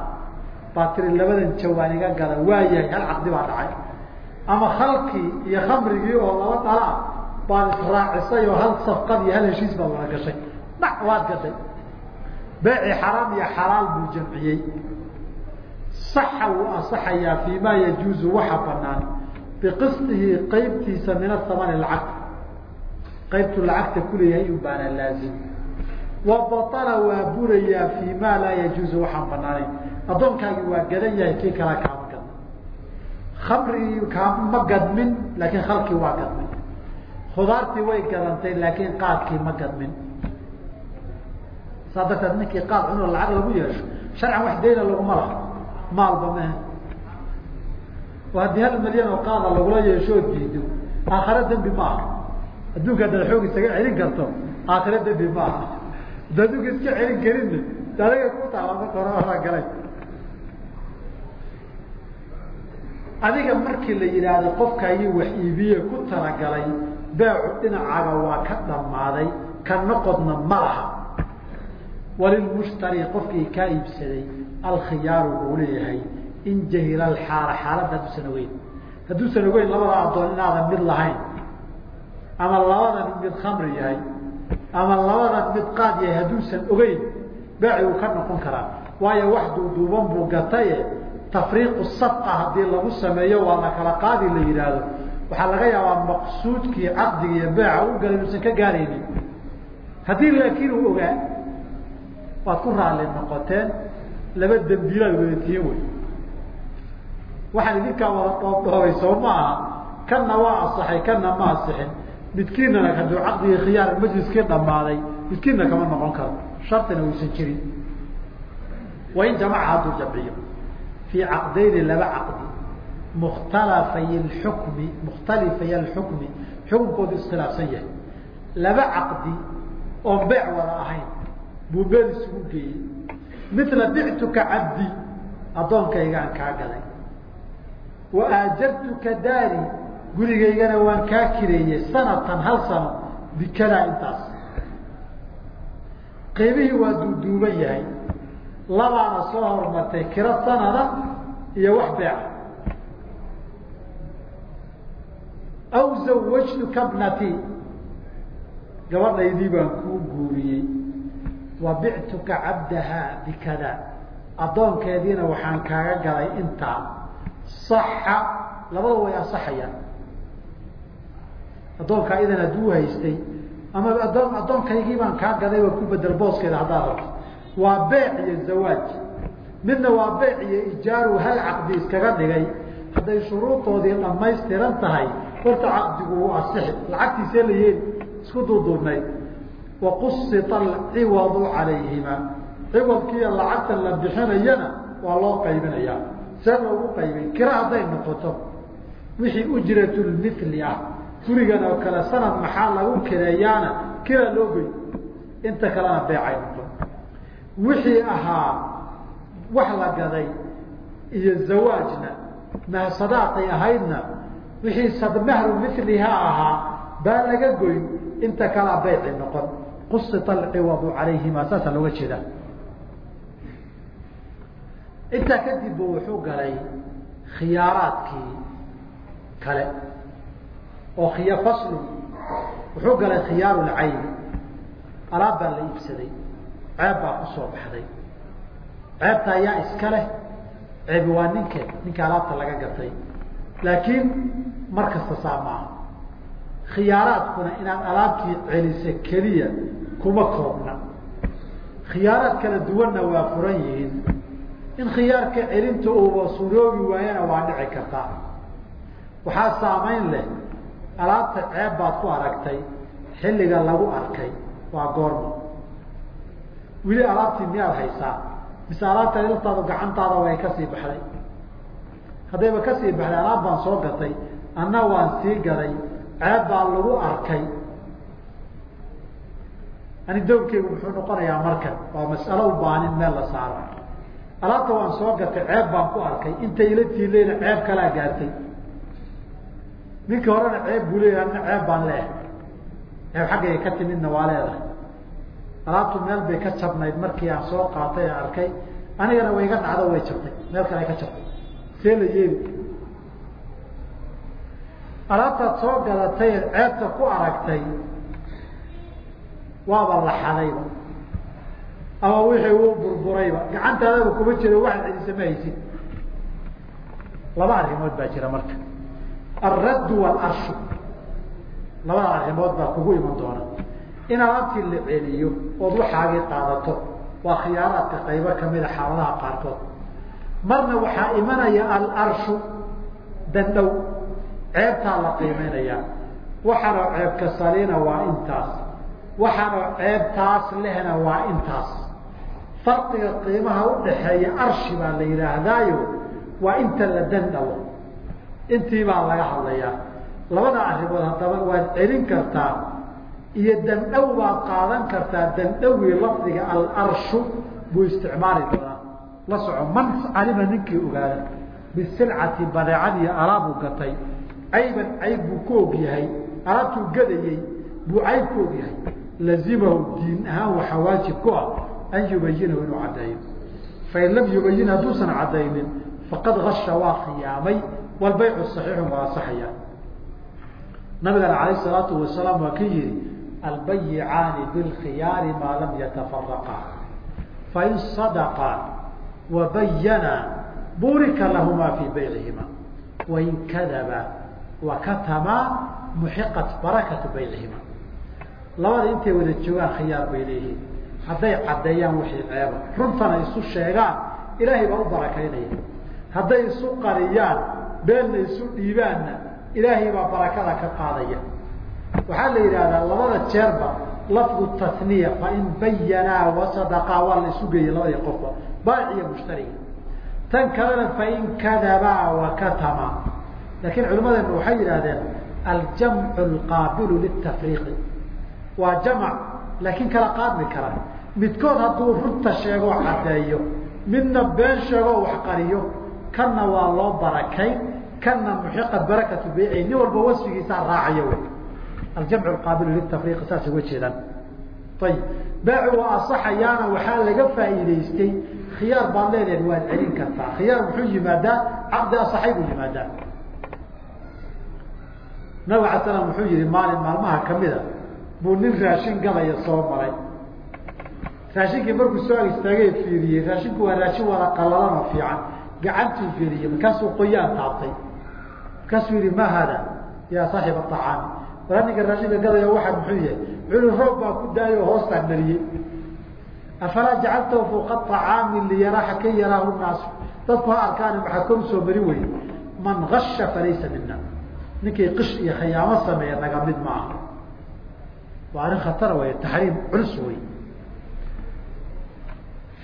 Baad tiri labadan jawaan iga gada. Waayahay hal caqdi baa dhacay. Ama khalkii iyo khamrigii oo laba dhala ah baad israacisay oo hal safqad iyo hal heshiis baad wada gashay. Dhac waad gaday beeci xaraam iyo xalaal buu jamciyey saxa wuu asaxayaa fii ma yajuuzu waxa banaan biqisdihi qeybtiisa min ahamani lacagta qaybtu lacagta kuleeyahay un baana laazim. Waa burayaa fii ma laa yajuuzu waxaan banaanayn addoonkaagi waa gadan yahay kii kala kaama gadmin. Kamrigii kaama gadmin laakiin khalkii waa gadmin. Khudaartii way gadantay laakiin qaadkii ma gadmin. Saa darteed ninkii qaad cunoo lacag lagu yeesho sharcan wax dayna laguma laha maalba mahe oo haddii hal milyan oo qaada lagula yeesho oo diido aakhare dembi ma aha. Adduunka haddaad xoog isaga celin karto aakhire dembi ma aha. Hadda adduunka iska celin karinna adaga ku taala marka horaa galay. Adiga markii la yidhaahdo qofkaagii wax iibiye ku talagalay beecu dhinacaaga waa ka dhammaaday ka noqodna ma laha. Walilmushtari qofkii kaa iibsaday alkhiyaaru buu leeyahay in jahila alxaala xaaladda hadduusan ogeyn hadduusan ogeyn labada addoon inaadan mid lahayn. Ama labadan mid khamri yahay. Ama labadan mid qaad yahay hadduusan ogeyn beeci uu ka noqon karaa. Waayo wax duuduuban buu gataye tafriiqu sadqa haddii lagu sameeyo waa la kala qaadi la yidhaahdo. Waxaa laga yaabaa maqsuudkii caqdiga iyo beeca u galay inuusan ka gaaraynin. Haddii laakiin uu ogaa waad ku raalli noqoteen laba dembiilaad wadatiin wey waxaan idinkaa wada dhoobdhoobay soo ma aha. Kanna waa asaxay kanna ma asixin. Midkiinana hadduu caqdigii khiyaar majliskii dhammaaday midkiinna kama noqon karo. Shartina uusan jirin. Wain jamaca hadduu jamciyo. Fii caqdayni laba caqdi. Mukhtalafay xukmi mukhtalifay alxukmi. Xukunkoodu iskhilaafsan yahay. Laba caqdi oon beec wada ahayn buu meel isugu geeyey mila bictuka cabdi addoonkaygaan kaa gaday wa aajartuka daari gurigaygana waan kaa kireeyey sanatan hal sano bikadaa intaas. Qiimihii waa duuduuban yahay. Labaana soo hormartay kiro sanada iyo wax beeca. Aw zawajtuka bnati gabadhaydii baan kuu guuriyey wa bictuka cabdahaa bikada. Addoonkeediina waxaan kaaga galay intaa saxa labada way asaxayaan addoonkaa idan hadduu haystay ama adoon addoonkaygii baan kaa gaday waa ku bedel booskeeda haddaad rabto. Waa beec iyo zawaaj. Midna waa beec iyo ijaaru hal caqdi iskaga dhigay. Hadday shuruudoodii dhamaystiran tahay horta caqdigu wuu asixi lacagtiisee la yeeli? Isku duuduubnayd waqusita alciwadu calayhima ciwadkiiyo lacagta la bixinayana waa loo qaybinayaa see loogu qaybin kira hadday noqoto wixii ujratulmithli ah gurigan oo kale sanad maxaa lagu kireeyaana kira loo gey inta kalena beecay noqon wixii ahaa wax la gaday iyo zawaajna mahsadaaqay ahaydna wixii sadmahru milihaa ahaa baa laga goyn inta kalea beyci noqon qusita alciwadu calayhima saasaa looga jeedaa. Intaa kadib bu wuxuu galay khiyaaraadkii kale oo khiya faslu wuxuu galay khiyaaru lcayni alaab baa la iibsaday ceeb baa ku soo baxday. Ceebta ayaa iska leh ceebi waa ninkeed ninka alaabta laga gatay laakiin mar kasta saa maaha khiyaaraadkuna inaad alaabtii celisa keliya kuma koobna. Khiyaaraad kala duwanna waa furan yihiin. In khiyaarka celinta uuba suroobi waayana waa dhici kartaa. Waxaa saamayn leh. Alaabta ceeb baad ku aragtay. Xilliga lagu arkay waa goorma. Weli alaabtii miyaad haysaa? Mise alaabta iltaadu gacantaada way ka sii baxday? Haddayba ka sii baxday alaab baan soo gatay. Anna waan sii gaday ceeb baa lagu arkay ani dawrkeygu muxuu noqonayaa markan. Waa mas'alo u in meel la saaro. Alaabta waan soo gatay ceeb baan ku arkay. Inta ila tiileyna ceeb kalaa gaartay. Ninkii horena ceeb buu leeyahay anna ceeb baan leehay ceeb xaggayga ka timidna waa leedahay. Alaabtu meel bay ka jabnayd markii aan soo qaatay ee arkay. Anigana way iga dhacdo way jabtay. Meel kale ay ka jabtay. See la yeeli alaabtaad soo gadatay ee ceebta ku aragtay waaba la xadayba ama wixii uu burburayba. Gacantaadaba kuma jiro waxaad celisa ma haysid. Laba arrimood baa jira marka. Alraddu waalarshu labada arrimood baa kugu iman doona. In alaabtii la celiyo ood waxaagii qaadato waa khiyaaraadka qaybo kamida xaaladaha qaarkood. Marna waxaa imanaya alarshu dandhow ceebtaa la qiimaynayaa waxaanoo ceebka salina waa intaas waxaanoo ceebtaas lehna waa intaas. Farqiga qiimaha udhaxeeya arshi baa la yidhaahdaayo waa inta la dandhawo intii baa laga hadlayaa. Labada arrimood haddaba waad celin kartaa iyo dandhow baad qaadan kartaa dandhowii lafdiga alarshu buu isticmaali doonaa. La soco man calima ninkii ogaada bisilcati badeecadii alaabuu gatay. Cayban cayb buu ku og yahay alaabtuu gadayey buu cayb ku og yahay lazimahu diin ahaan waxaa waajib ku ah an yubayinahu inuu caddeeyo fain lam yubayin hadduusan caddaynin faqad gasha waa khiyaamay walbaycu saxiixu waa asaxaya nabigana calayh salaatu wasalaam waa ka yihi albayicaani bilkhiyaari maa lam yatafaraqa fain sadaqaa wabayana burika lahumaa fii baycihima wain kadaba wakatamaa muxiqat barakatu baycihima labada intay wada joogaan khiyaar bay leeyihiin. Hadday caddeeyaan wixii ceeba. Runtana isu sheegaan ilaahay baa u barakaynaya. Hadday isu qariyaan beenna isu dhiibaanna ilaahay baa barakada ka qaadaya. Waxaa la yidhahdaa labada jeerba lafdu taniya fain bayanaa wasadaqaa waa la isu geeyey labadii qofba baac iyo mushtariga tan kalena fain kadabaa wakatama laakiin culimadeenu waxay yidhahdeen aljamcu lqaabilu litafriiqi waa jamc laakiin kala qaadmi kara. Midkood hadduu runta sheegoo caddeeyo. Midna been sheegoo wax qariyo. Kanna waa loo barakay. Kanna muxiqat barakatu beyci nin walba wasfigiisaa raacaya wy aljamcu lqaabilu litafriiqi saasay uga jeedaan. Ayib baaci waa asaxayaana waxaa laga faa'iidaystay. Khiyaar baad leedahed waad celin kartaa. Khiyaar muxuu yimaadaa? Caqdi asaxay buu yimaadaa. Nabig ala slam wuxuu yihi maalin maalmaha kamida buu nin raashin gadaya soo maray. Raashinkii markuu soo ag istaagay fiiriyey raashinku waa raashin wada qalalan oo fiican. Gacantuu geliyey markaasuu qoyaan taabtay. Markaasuu yihi ma hada yaa saaxib acaami walaa ninka raashinka gadaya waxaa muxuu yahay? Culi roob baa ku daayo hoostaan mariyey afalaa jacaltahu fawqa acaami liyaraxa ka yaraahu naasu. Dadku ha arkaan maxaa kor u soo mari weye man gasha falaysa mina ninkii qish iyo khiyaamo sameeya naga mid maaha waa arrin khatara wey taxriim culus wey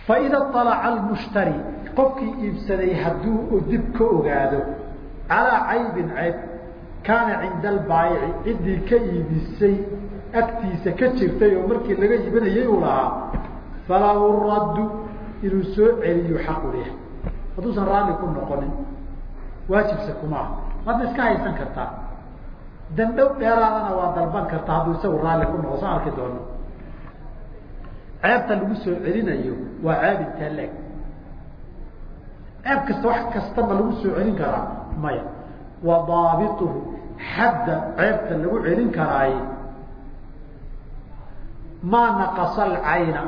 faida alaca almushtari qofkii iibsaday hadduu dib ka ogaado calaa caybin ceyb kaana cinda albaayici ciddii ka iibisay agtiisa ka jirtay oo markii laga iibinayay uu lahaa falahu raddu inuu soo celiyo xaqu leh. Hadduusan raalli ku noqonin waajibsa kumaaha waadna iska haysan kartaa dandhow dheeraadana waa dalban kartaa hadduu isagu raalli ku noqo saan arki doono. Ceebta lagu soo celinayo waa ceeb leeg? Ceeb kasta wax kasta ma lagu soo celin karaa maya. Wa daabituhu xadda ceebta lagu celin karaay maa naqasa alcayna.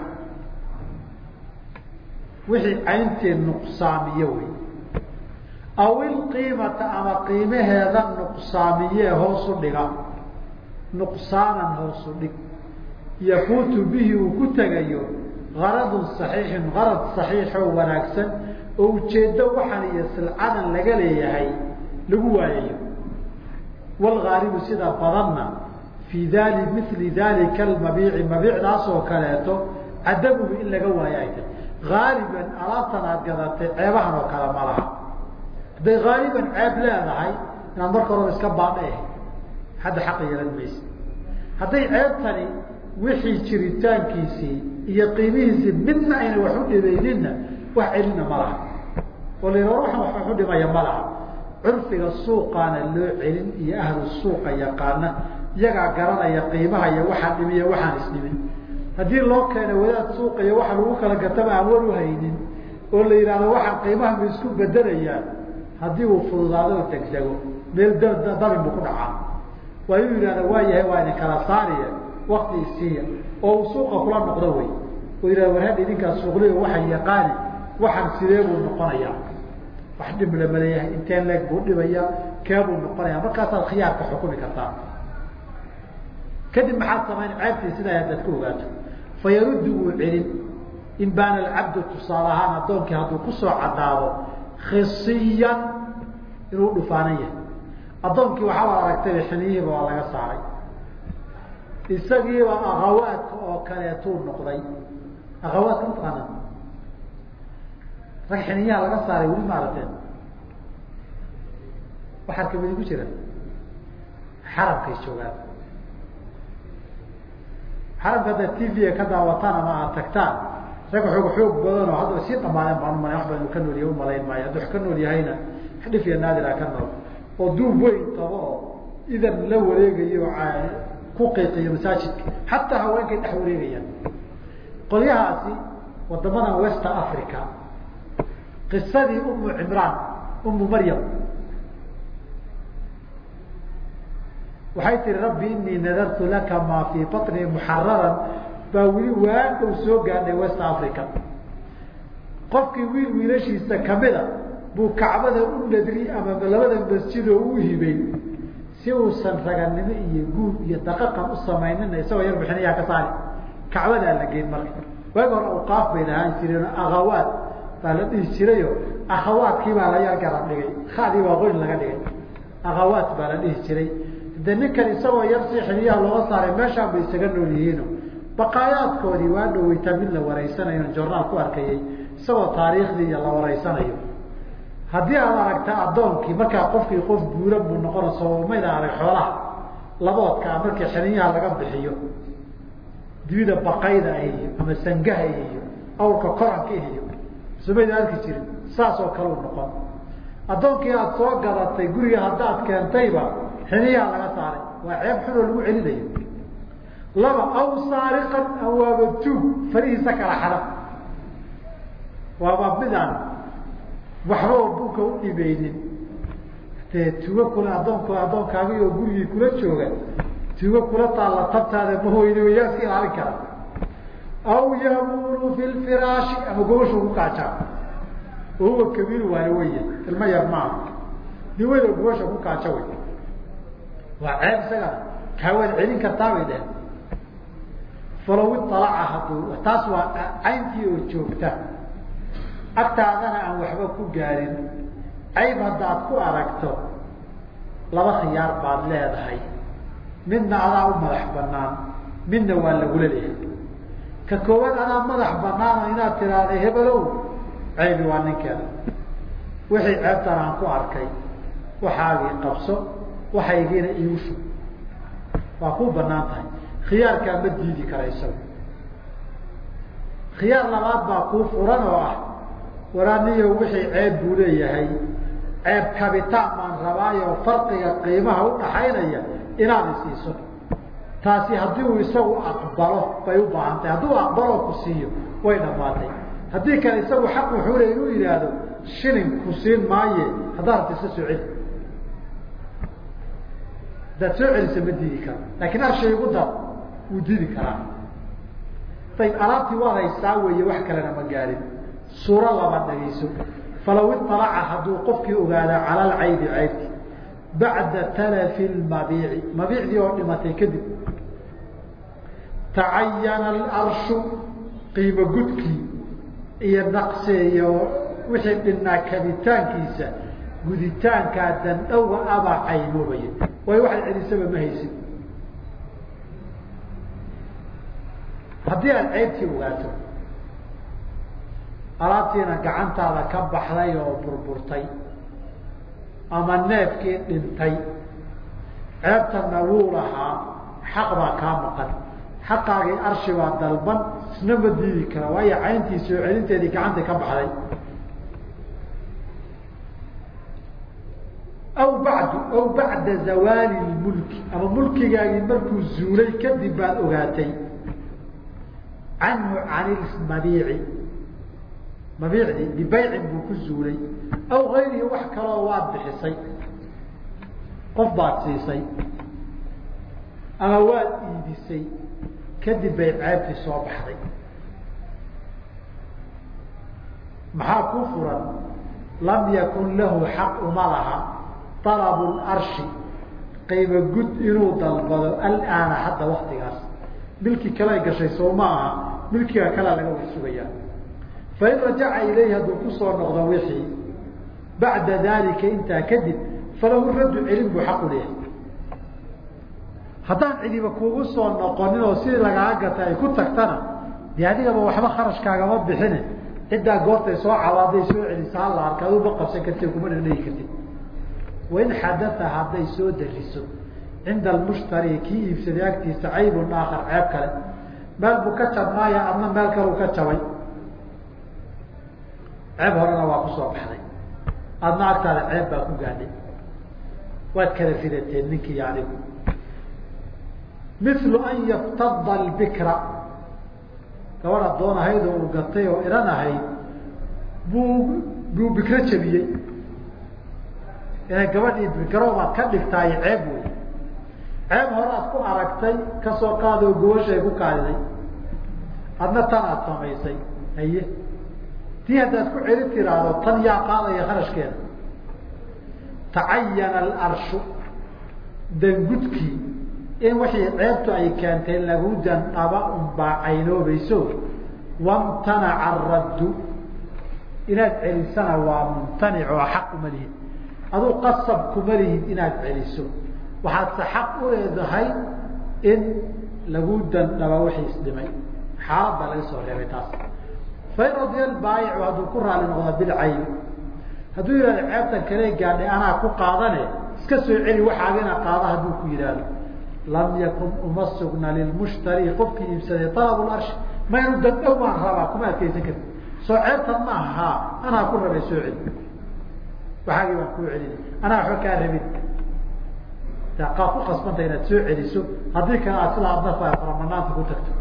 Wixii caynteed nuqsaamiye wey aw ilqiimata ama qiimaheeda nuqsaamiyee hoosu dhiga. Nuqsaanan hoosu dhig. Yafuutu bihi uu ku tegayo. Garadun saxiixun garad saxiixoo wanaagsan. Oo ujeeddo waxan iyo silcadan laga leeyahay lagu waayayo waalgaalibu sida badanna fii dali mili dalika almabiici mabiicdaasoo kaleeto cadamuhu in laga waayo ay tahy haaliban alaabtan aad gadatay ceebahan oo kale ma laha hadday haaliban ceeb leedahay inaad marka horeba iska ahayd hadda xaqa yeelan maysa. Hadday ceebtani wixii jiritaankiisii iyo qiimihiisii midna ayna wax u dhibayninna wax celina ma laha. Oo la yidhah waxan wax u dhimaya ma laha. Curfiga suuqaana loo celin iyo ahlu suuqa yaqaana iyagaa garanaya qiimaha iyo waxaan dhimiya waxaan isdhimin haddii loo keena wadaad suuqa iyo waxa lagu kala gataba aan war uhaynin oo la yidhahdo waxaan qiimaha ma isku bedelayaan haddii uu fududaado oo degdego meel dabin bu ku dhacaa. Waa inuu yidhahda waa yahay waa idin kala saariya wakti isiiya oo uu suuqa kula noqdo wey oo yidhahda war hadha idinkaa suuqliyo waxay yaqaani waxaan sidee buu noqonayaa? Wax dhib lamaleeyahay intee leeg buu dhibaya kee buu noqonaya markaasaad khiyaarka xukumi kartaa. Kadib maxaad samayn ceebtii sidaa haddaad ka ogaato. Fa yaruddu wuu celin. In baana alcabdu tusaale ahaan addoonkii hadduu ku soo caddaado khisiyan inuu dhufaanan yahay. Addoonkii waxaaba aragtay xiniyihiiba waa laga saaray. Isagiiba akhawaadka oo kaleetuu noqday. Akhawaadka mataqaana rag xiniyaha laga saaray weli ma waxaad kamidi ku jira xaramkay joogaan. Xaramka haddaad t v ka daawataan ama aad tagtaan rag xoog xoog badan oo hadda sii dhamaadeen baan umala wax ka nool yahay umalayn maayo. Hadduu ka nool yahayna dhif iyo naadira ka nool. Oo duub weyn tabo oo idan la wareegayo ku qiiqiyo masaajidka xataa haweenkay dhex wareegayaan. Qolyahaasi wadamadan west africa qisadii umu cimraan umu maryam. Waxay tihi rabbi inii nadartu laka maa fii baطnii muxararan baa weli waadhow soo gaadhay west africa. Qofkii wiil wiilashiisa kamida buu kacbada u nadri ama labada masjidoo u hibay si uusan raganimo iyo guud iyo daqaqan u samaynina isagoo yar bixinayaa ka saari. Kacbadaa la geyn marka. Waagi hore awqaaf bay lahaan jireen akhawaad baa la dhihi jirayo akhawaadkii baa la yar garab dhigay khadii baa qoyn laga dhigay. Akhawaad baa la dhihi jiray. De ninkan isagoo yar si xiliyaha looga saaray meeshaan bay isaga nool yihiino baqaayaadkoodii waa dhaweytaa mid la wareysanayo jornaal ku arkayay isagoo taariikhdii iyo la wareysanayo haddii aad aragta addoonkii markaa qofkii qof buuran buu noqona soomayda arag xoolaha laboodkaa markii xiliyaha laga bixiyo dibida baqayda iyo ama sangaha iyo awrka koranka iyo sumayda arki jirin saas oo kale u noqon. Addoonkii aada soo gadatay guriga haddaad keentayba xiniyaa laga saaray waa ceeb xunoo lagu celinayo laba aw saariqan awaaba tuug farihiisa kala xada. Waaba midaan waxba oo bunka u dhibaynin dee tuugo kula addoonk addoonkaagi oo gurigii kula jooga tuugo kula taalla tabtaada mahoyda yaa iska ilaalin kara. Aw yamunu fi lfiraashi ama gobashu ku kaajaa oo kabiir waana weya ilma yar maaha nin weyda gobasha ku kaaja wey waa ceeb isagana kaawaad celin kartaa bay dheheen falow ialaca hadduu taas waa cayntii oo joogta. Agtaadana aan waxba ku gaarin. Cayb haddaad ku aragto laba khiyaar baad leedahay. Midna adaa u madax banaan midna waa lagula leeyahay. Ka koowaad adaa madax banaano inaad tiraahda hebelow caybi waa ninkeeda. Wixii ceebtan aan ku arkay waxaagii qabso waxaygiina iigu shug waa kuu bannaan tahay khiyaarkaa ma diidi kara isaga khiyaar labaad baa kuu furan oo ah waraaniyo wixii ceeb buu leeyahay. Ceeb kabitaan baan rabaayo farqiga qiimaha udhaxaynaya inaad isiiso taasi haddii uu isagu aqbalo bay u baahan tahay hadduu aqbaloo ku siiyo way dhamaatay haddii kale isagu xaq wuxuu le inuu yidhaahdo shilin ku siin maaye haddaa rabta iska soo celi. Hadaad soo celisa ma diidi karo. Laakiin arshay ugu dar wuu diidi karaa. Ayb alaabtii waad haysaa weeye wax kalena ma gaarin. Suuro laba dhagayso. Falaw ialaca hadduu qofkii ogaada cala alcaybi caybki bacda talafi lmabiici mabiicdii oo dhimatay kadib. Tacayana alarshu qiimo gudkii iyo naqse iyo wixii dhinnaa kabitaankiisa guditaankaa dandhowa abaa caymoobaya waayo waxaad celisaba ma haysid haddii aad ceybtii ogaato alaabtiina gacantaada ka baxday oo burburtay ama neefkii dhintay ceebtanna wuu lahaa xaq baa kaa maqan. Xaqaagii arshi baa dalban isna ma diidi kara waayo cayntii soo celinteedii gacantay ka baxday. Aw bacdu aw bacda zawaali lmulki ama mulkigaagii markuu zuulay kadib baad ogaatay canhu can ilmabiici mabiicdii bibaycin buu ku zuulay. Aw gayrihi wax kaloo waad bixisay. Qof baad siisay. Ama waad iibisay. Kadib bay ceebtii soo baxday. Maxaa ku furan? Lam yakun lahu xaq uma laha. Alabu larshi qiimo gud inuu dalbado alaana hadda waktigaas milki kale gashay soo ma aha milkiga kalea laga war sugayaa fain rajaca ilayhi hadduu ku soo noqdo wixii bacda dalika intaa kadib falahu raddu celin buu xaqu leeyahay. Haddaan cidiba kuugu soo noqonin oo sidii lagaa gata ay ku tagtana dee adigaba waxba kharashkaagama bixine. Ciddaa goortay soo cawaaday soo celisa hala arka aduu qabsan karti kuma dhadhegi kartid. Wain xadaa hadday soo dariso cinda almushtari kii iibsaday agtiisa caybun aakar ceeb kale. Meel buu ka jabnaaya adna meel kaleu ka jabay? Ceeb horena waa ku soo baxday. Adna agtaada ceeb baa ku gaadhay. Waad kala fidateen ninkii adigu. Milu an yaftada albikra. Gabadh addoon ahayd oo uu gatay oo iran ahayd buu buu bikro jabiyey. Inay gabadhii bikroobaad ka dhigtaay ceeb wey ceeb hore aad ku aragtay ka soo qaada oo gobashay ku kaadiday adna tan aada samaysay haye? Tii haddaad ku celi tiraahdo tan yaa qaadaya kharashkeeda. Tacayana alarshu dangudkii in wixii ceebtu ay keentay lagu dandhaba unbaa caynoobayso. Wamtanaca araddu inaad celisana waa mumtanic oo xaq uma lihid aduu qasab kuma lihid inaad celiso waxaadse xaq u leedahay in lagu dandhaba wixii isdhimay xaalad baa laga soo reebay taas. Fain baayicu hadduu ku raali noqda bilcayb hadduu yihahdo ceebtan kale gaadhay anaa ku qaadane iska soo celi waxaagina qaada hadduu ku yidhaahdo. Lam yakun uma sugna lilmushtari qofkii iibsaday alab larshi maynu dandhow baan rabaa kuma adkaysan karti soo ceebtan ma aha anaa ku rabay soo celi. Waxaagii baan kuu celina anaa waxba kaa rabin qaad ku kasbanta inaad soo celiso haddii kale aad sidaa adna faramanaanta ku tagto.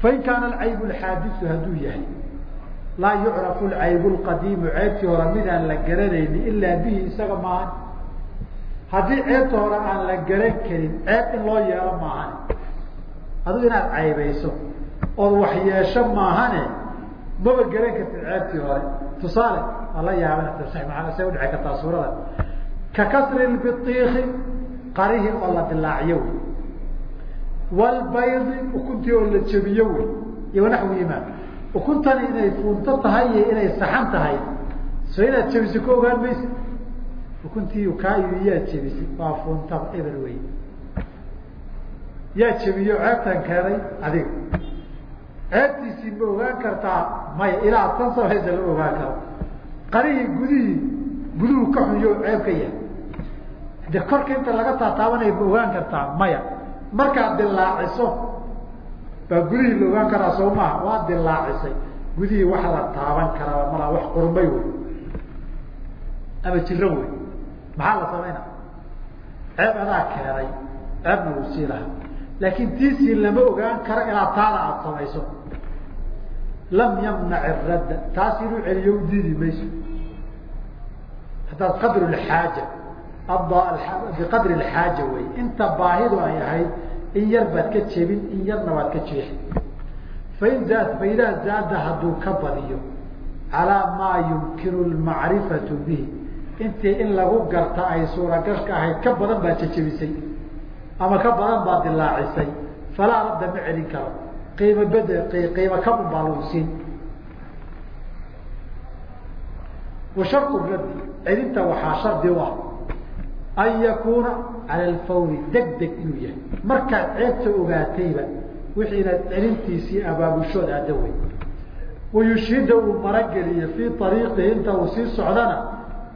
Fain kaana alcayb xaadiu hadduu yahay laa yucrafu alcayb lqadiimu ceebtii hore midaan la garanayni ilaa bihi isaga maahan. Haddii ceebta hore aan la garan karin ceeb in loo yeelo maahan. Adigu inaad caybayso ood wax yeesho maahane maba garan kartid ceebtii hore. Tusaale waa la yaabana maa say udhici kartaa suurada? Ka kasri biiiki qarihii oo la dilaaciyo wey. Walbaydi ukuntii oo la jebiyo wey iyo wanaxwihimaa ukuntani inay fuunto tahay iyo inay saxan tahay so inaad jebiso ka ogaan maysa ukuntii kaayo yaad jebisay waa fuuntaba eber wey yaa jebiyo ceebtan keenay adiga ceebtiisii ma ogaan kartaa maya ilaa tan samaysa la ogaan karo. Qarihii gudihii guduhu ka xunyo ceeb ka yahay de korka inta laga taataabanaya ma ogaan kartaa maya. Markaad dilaaciso baa gudihii la ogaan karaa soo maaha waa dilaacisay. Gudihii wax la taaban karaa malaa wax qurmay wey. Ama jiro wey. Maxaa la samayna? Ceeb adaa keenay. Ceebna wuu sii lahaa. Laakiin tiisii lama ogaan karo ilaa taada aada samayso. Lam yamnac iradda taas inuu celiyo u diidi mayso. Haddaad qadru lxaaja biqadri lxaaja wey inta baahidu ay ahayd in yar baad ka jebin in yarna waad ka jeexi fain faidaa zaada hadduu ka badiyo calaa maa yumkinu lmacrifatu bihi intii in lagu garta ay suuragalka ahayd ka badan baad jajebisay ama ka badan baad dilaacisay falaa radda ma celin karo qiimo bed qiimo kabun baa lagu siin wa raddi celinta waxaa shardi u ah an yakuuna cala alfawri deg deg inuu yahay markaad ceebta ogaatayba wixii inaad celintiisii abaabushood aada wey wayushhida uu marageliye fii ariiqihi inta uu sii socdana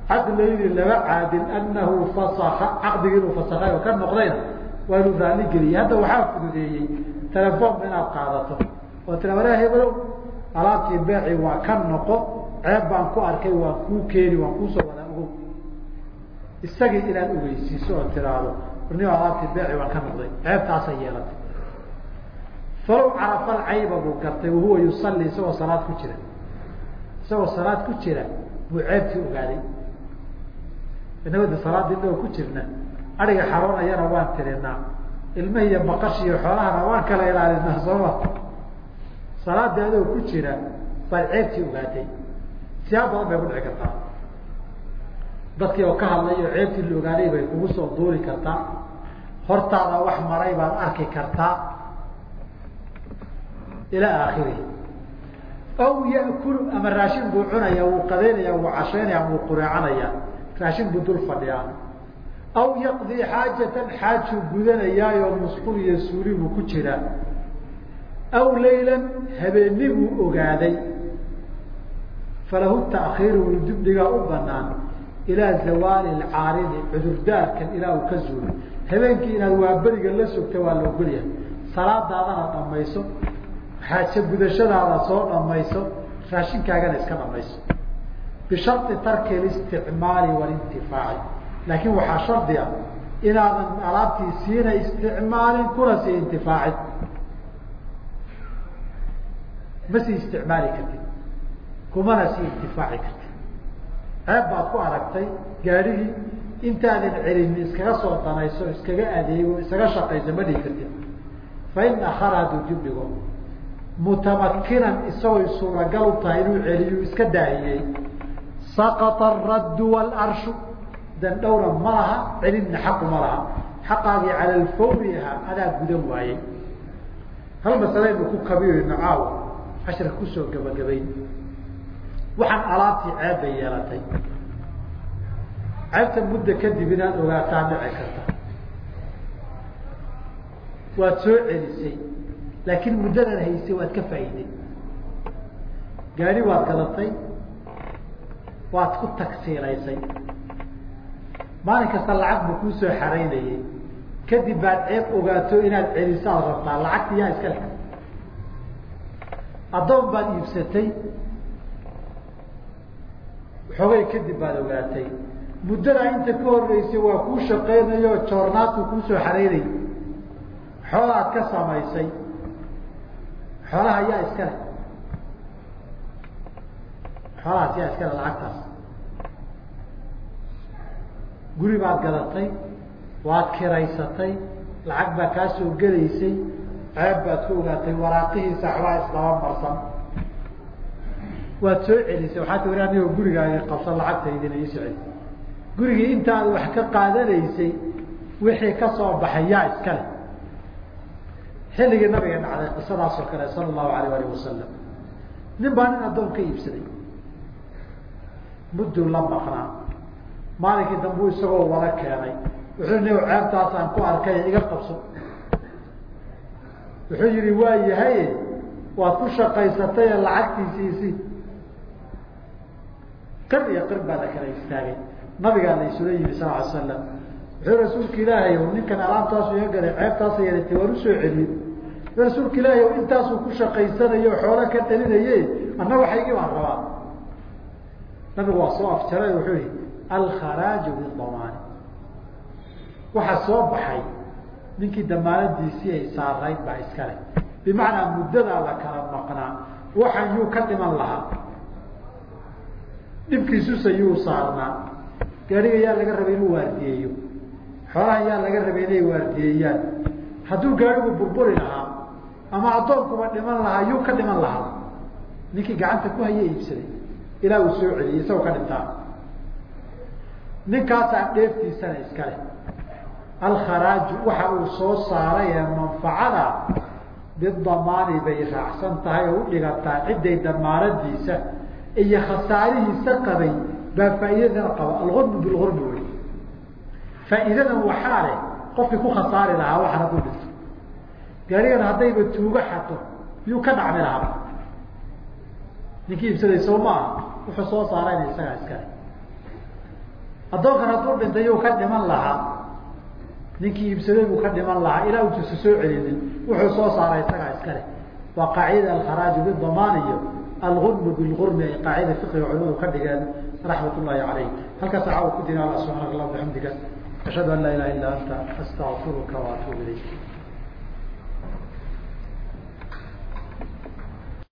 cadlayni laba caadil anahu fasaka caqdigi inuu fasakay oo ka noqdayna waa inuu raalli geliyey hadda waxaa fududeeyey telefoonka inaad qaadato oo tira waraa hebelow alaabtii beeci waa ka noqo ceeb baan ku arkay waan kuu keeni waan kuusoo ogow isagii inaad ogeysiiso oo tiraahdo ni alaabtii beeci waan ka noqday ceebtaasay yeelatay. Falow carafa alcayba buu gartay wahuwa yusalli isagoo salaad ku jira. Isagoo salaad ku jira buu ceebtii ogaaday. Inagada salaada inagoo ku jirna ariga xaroonayana waan tirinaa. Ilmahi iyo baqashi iyo xoolahana waan kala ilaalinaa sooma salaada adoo ku jira baad ceebtii ogaatay siyaab badan bay ku dhici kartaa dadkii oo ka hadlay oo ceebtii la ogaaday bay kugu soo duuli kartaa. Hortaada wax maray baad arki kartaa ilaa aakhirihi aw yakulu ama raashin buu cunaya wuu qadeynaya wuu cashaynaya wuu qureecanaya. Raashin buu dul fadhiyaa. Aw yaqdii xaajatan xaajuu gudanayaayo musqul iyo suuli buu ku jiraa aw laylan habeeni buu ogaaday. Falahu takiiru wuu dibdhigaa u banaan ilaa zawaali caaridi cudurdaarkan ilaa uu ka zuulo habeenkii inaad waaberiga la sogta waa la ogolyahay salaadaadana dhamayso xaaje gudashadaada soo dhamayso raashinkaagana iska dhamayso bishari tarki listicmaali walintifaaci laakiin waxaa shardi ah inaadan alaabtii siina isticmaalin kuna sii intifaacin ma sii isticmaali kartid kumana sii intifaaci kartid ceeb baad ku aragtay gaadhigii intaadan celin iskaga soo danayso iskaga adeego iskaga shaqayso ma dhihi kartid. Fa in akhara hadduu dib dhigo mutamakinan isagoo suuragal u tahay inuu celiyu iska daahiyey saqata araddu walarshu. Dandhowna ma laha celinna xaqu ma laha. Xaqaagii cala alfawri ahaa adaa gudan waayey. Hal masalaynu ku kabiyayno caawa cashirka ku soo gabagabayn waxaan alaabtii ceeb bay yeelatay. Ceebta muddo kadib inaad ogaataa dhici karta. Waad soo celisay laakiin muddadan haysay waad ka faa'iiday gaari waad gadatay waad ku tagsiilaysay. Maalin kasta lacag buu kuu soo xaraynayay kadib baad ceeb ogaato inaad celiso aad rabtaa lacagta yaa iska leh. Addoon baad iibsatay xoogay kadib baad ogaatay. Muddadaa inta ka horeysay waa kuu shaqaynayo joornaadku kuu soo xaraynayay xoolaad ka samaysay xoolaha yaa iska leh. Xoolahaas yaa iska leh lacagtaas. Guri baad gadatay waad kiraysatay lacag baa kaa soo gelaysay ceeb baad ku ogaatay waraaqihiisa waxbaa isdaba marsan waad soo celisay waxaa ti wari anigoo gurigaaga qabsan lacagtaydina ii soceli gurigii intaad wax ka qaadanaysay wixii ka soo baxay yaa iska leh. Xilligii nabiga dhacday qisadaasoo kale sala allahu alayh alih wasalam nin baa nin addoon ka iibsaday. Mudduu la maqnaa. Maalinkii dambu isagoo wada keenay. Wuxuu ni ceebtaasaan ku arkay iga qabso. Wuxuu yihi waa yahaye waad ku shaqaysatay lacagtiisiisi qir iyo qir baa la kala istaagay. Nabigaa la isula yimi sal ly slam wuxuu rasuulka ilaahay ninkan alaabtaasu iga galay ceebtaasa yeelatay waan u soo celiyey. Rasuulka ilaahay intaasuu ku shaqaysanayo xoolo ka dhalinaye anna waxaygii baan rabaa. Nabigu waa soo afjaray wuxuu yihi alkharaaju bidamaani waxa soo baxay ninkii damaanadiisii ay saarayd baa iska leh. Bimacnaa muddadaa la kala maqnaa waxan yuu ka dhiman lahaa dhibkiisusa yuu saarnaa. Gaariga yaa laga rabay inuu waardiyeeyo. Xoolahan yaa laga rabay inay waardiyeeyaan. Hadduu gaarigu burburi lahaa ama addoonkuba dhiman lahaa yuu ka dhiman lahaa. Ninkii gacanta ku haya iibsaday. Ilaa uu soo celiyey isagoo ka dhintaa ninkaasaa dheeftiisana iska leh. Alkharaaju waxa uu soo saaray ee manfacada bidamaani bay raacsan tahay oo u dhigataa cidday damaanadiisa iyo khasaarihiisa qabay baa faa'iidadana qaba. Alurmu bilurmi wey faa'iidadan waxaa leh qofkii ku khasaari lahaa waxan hadduu dhinto gaarigan haddayba tuugo xato yuu ka dhacmi lahaa ninkii iibsaday soo maaha wuxuu soo saarayna isagaa iskale addoonkan hadduu dhintay yuu ka dhiman lahaa. Ninkii iibsaday buu ka dhiman lahaa. Ilaa utusa soo celinin wuxuu soo saaray isagaa iskale waa qaacida alkharaaju bidamaan iyo alurmu bilurmi ay qaacida fiqiga culimadu ka dhigeen raxmat ullahi caleyh halkaas caawa ku dina subxaanaka allah bixamdiga ashhadu an laa ilaha illa anta astaqfiruka waatuub ilayk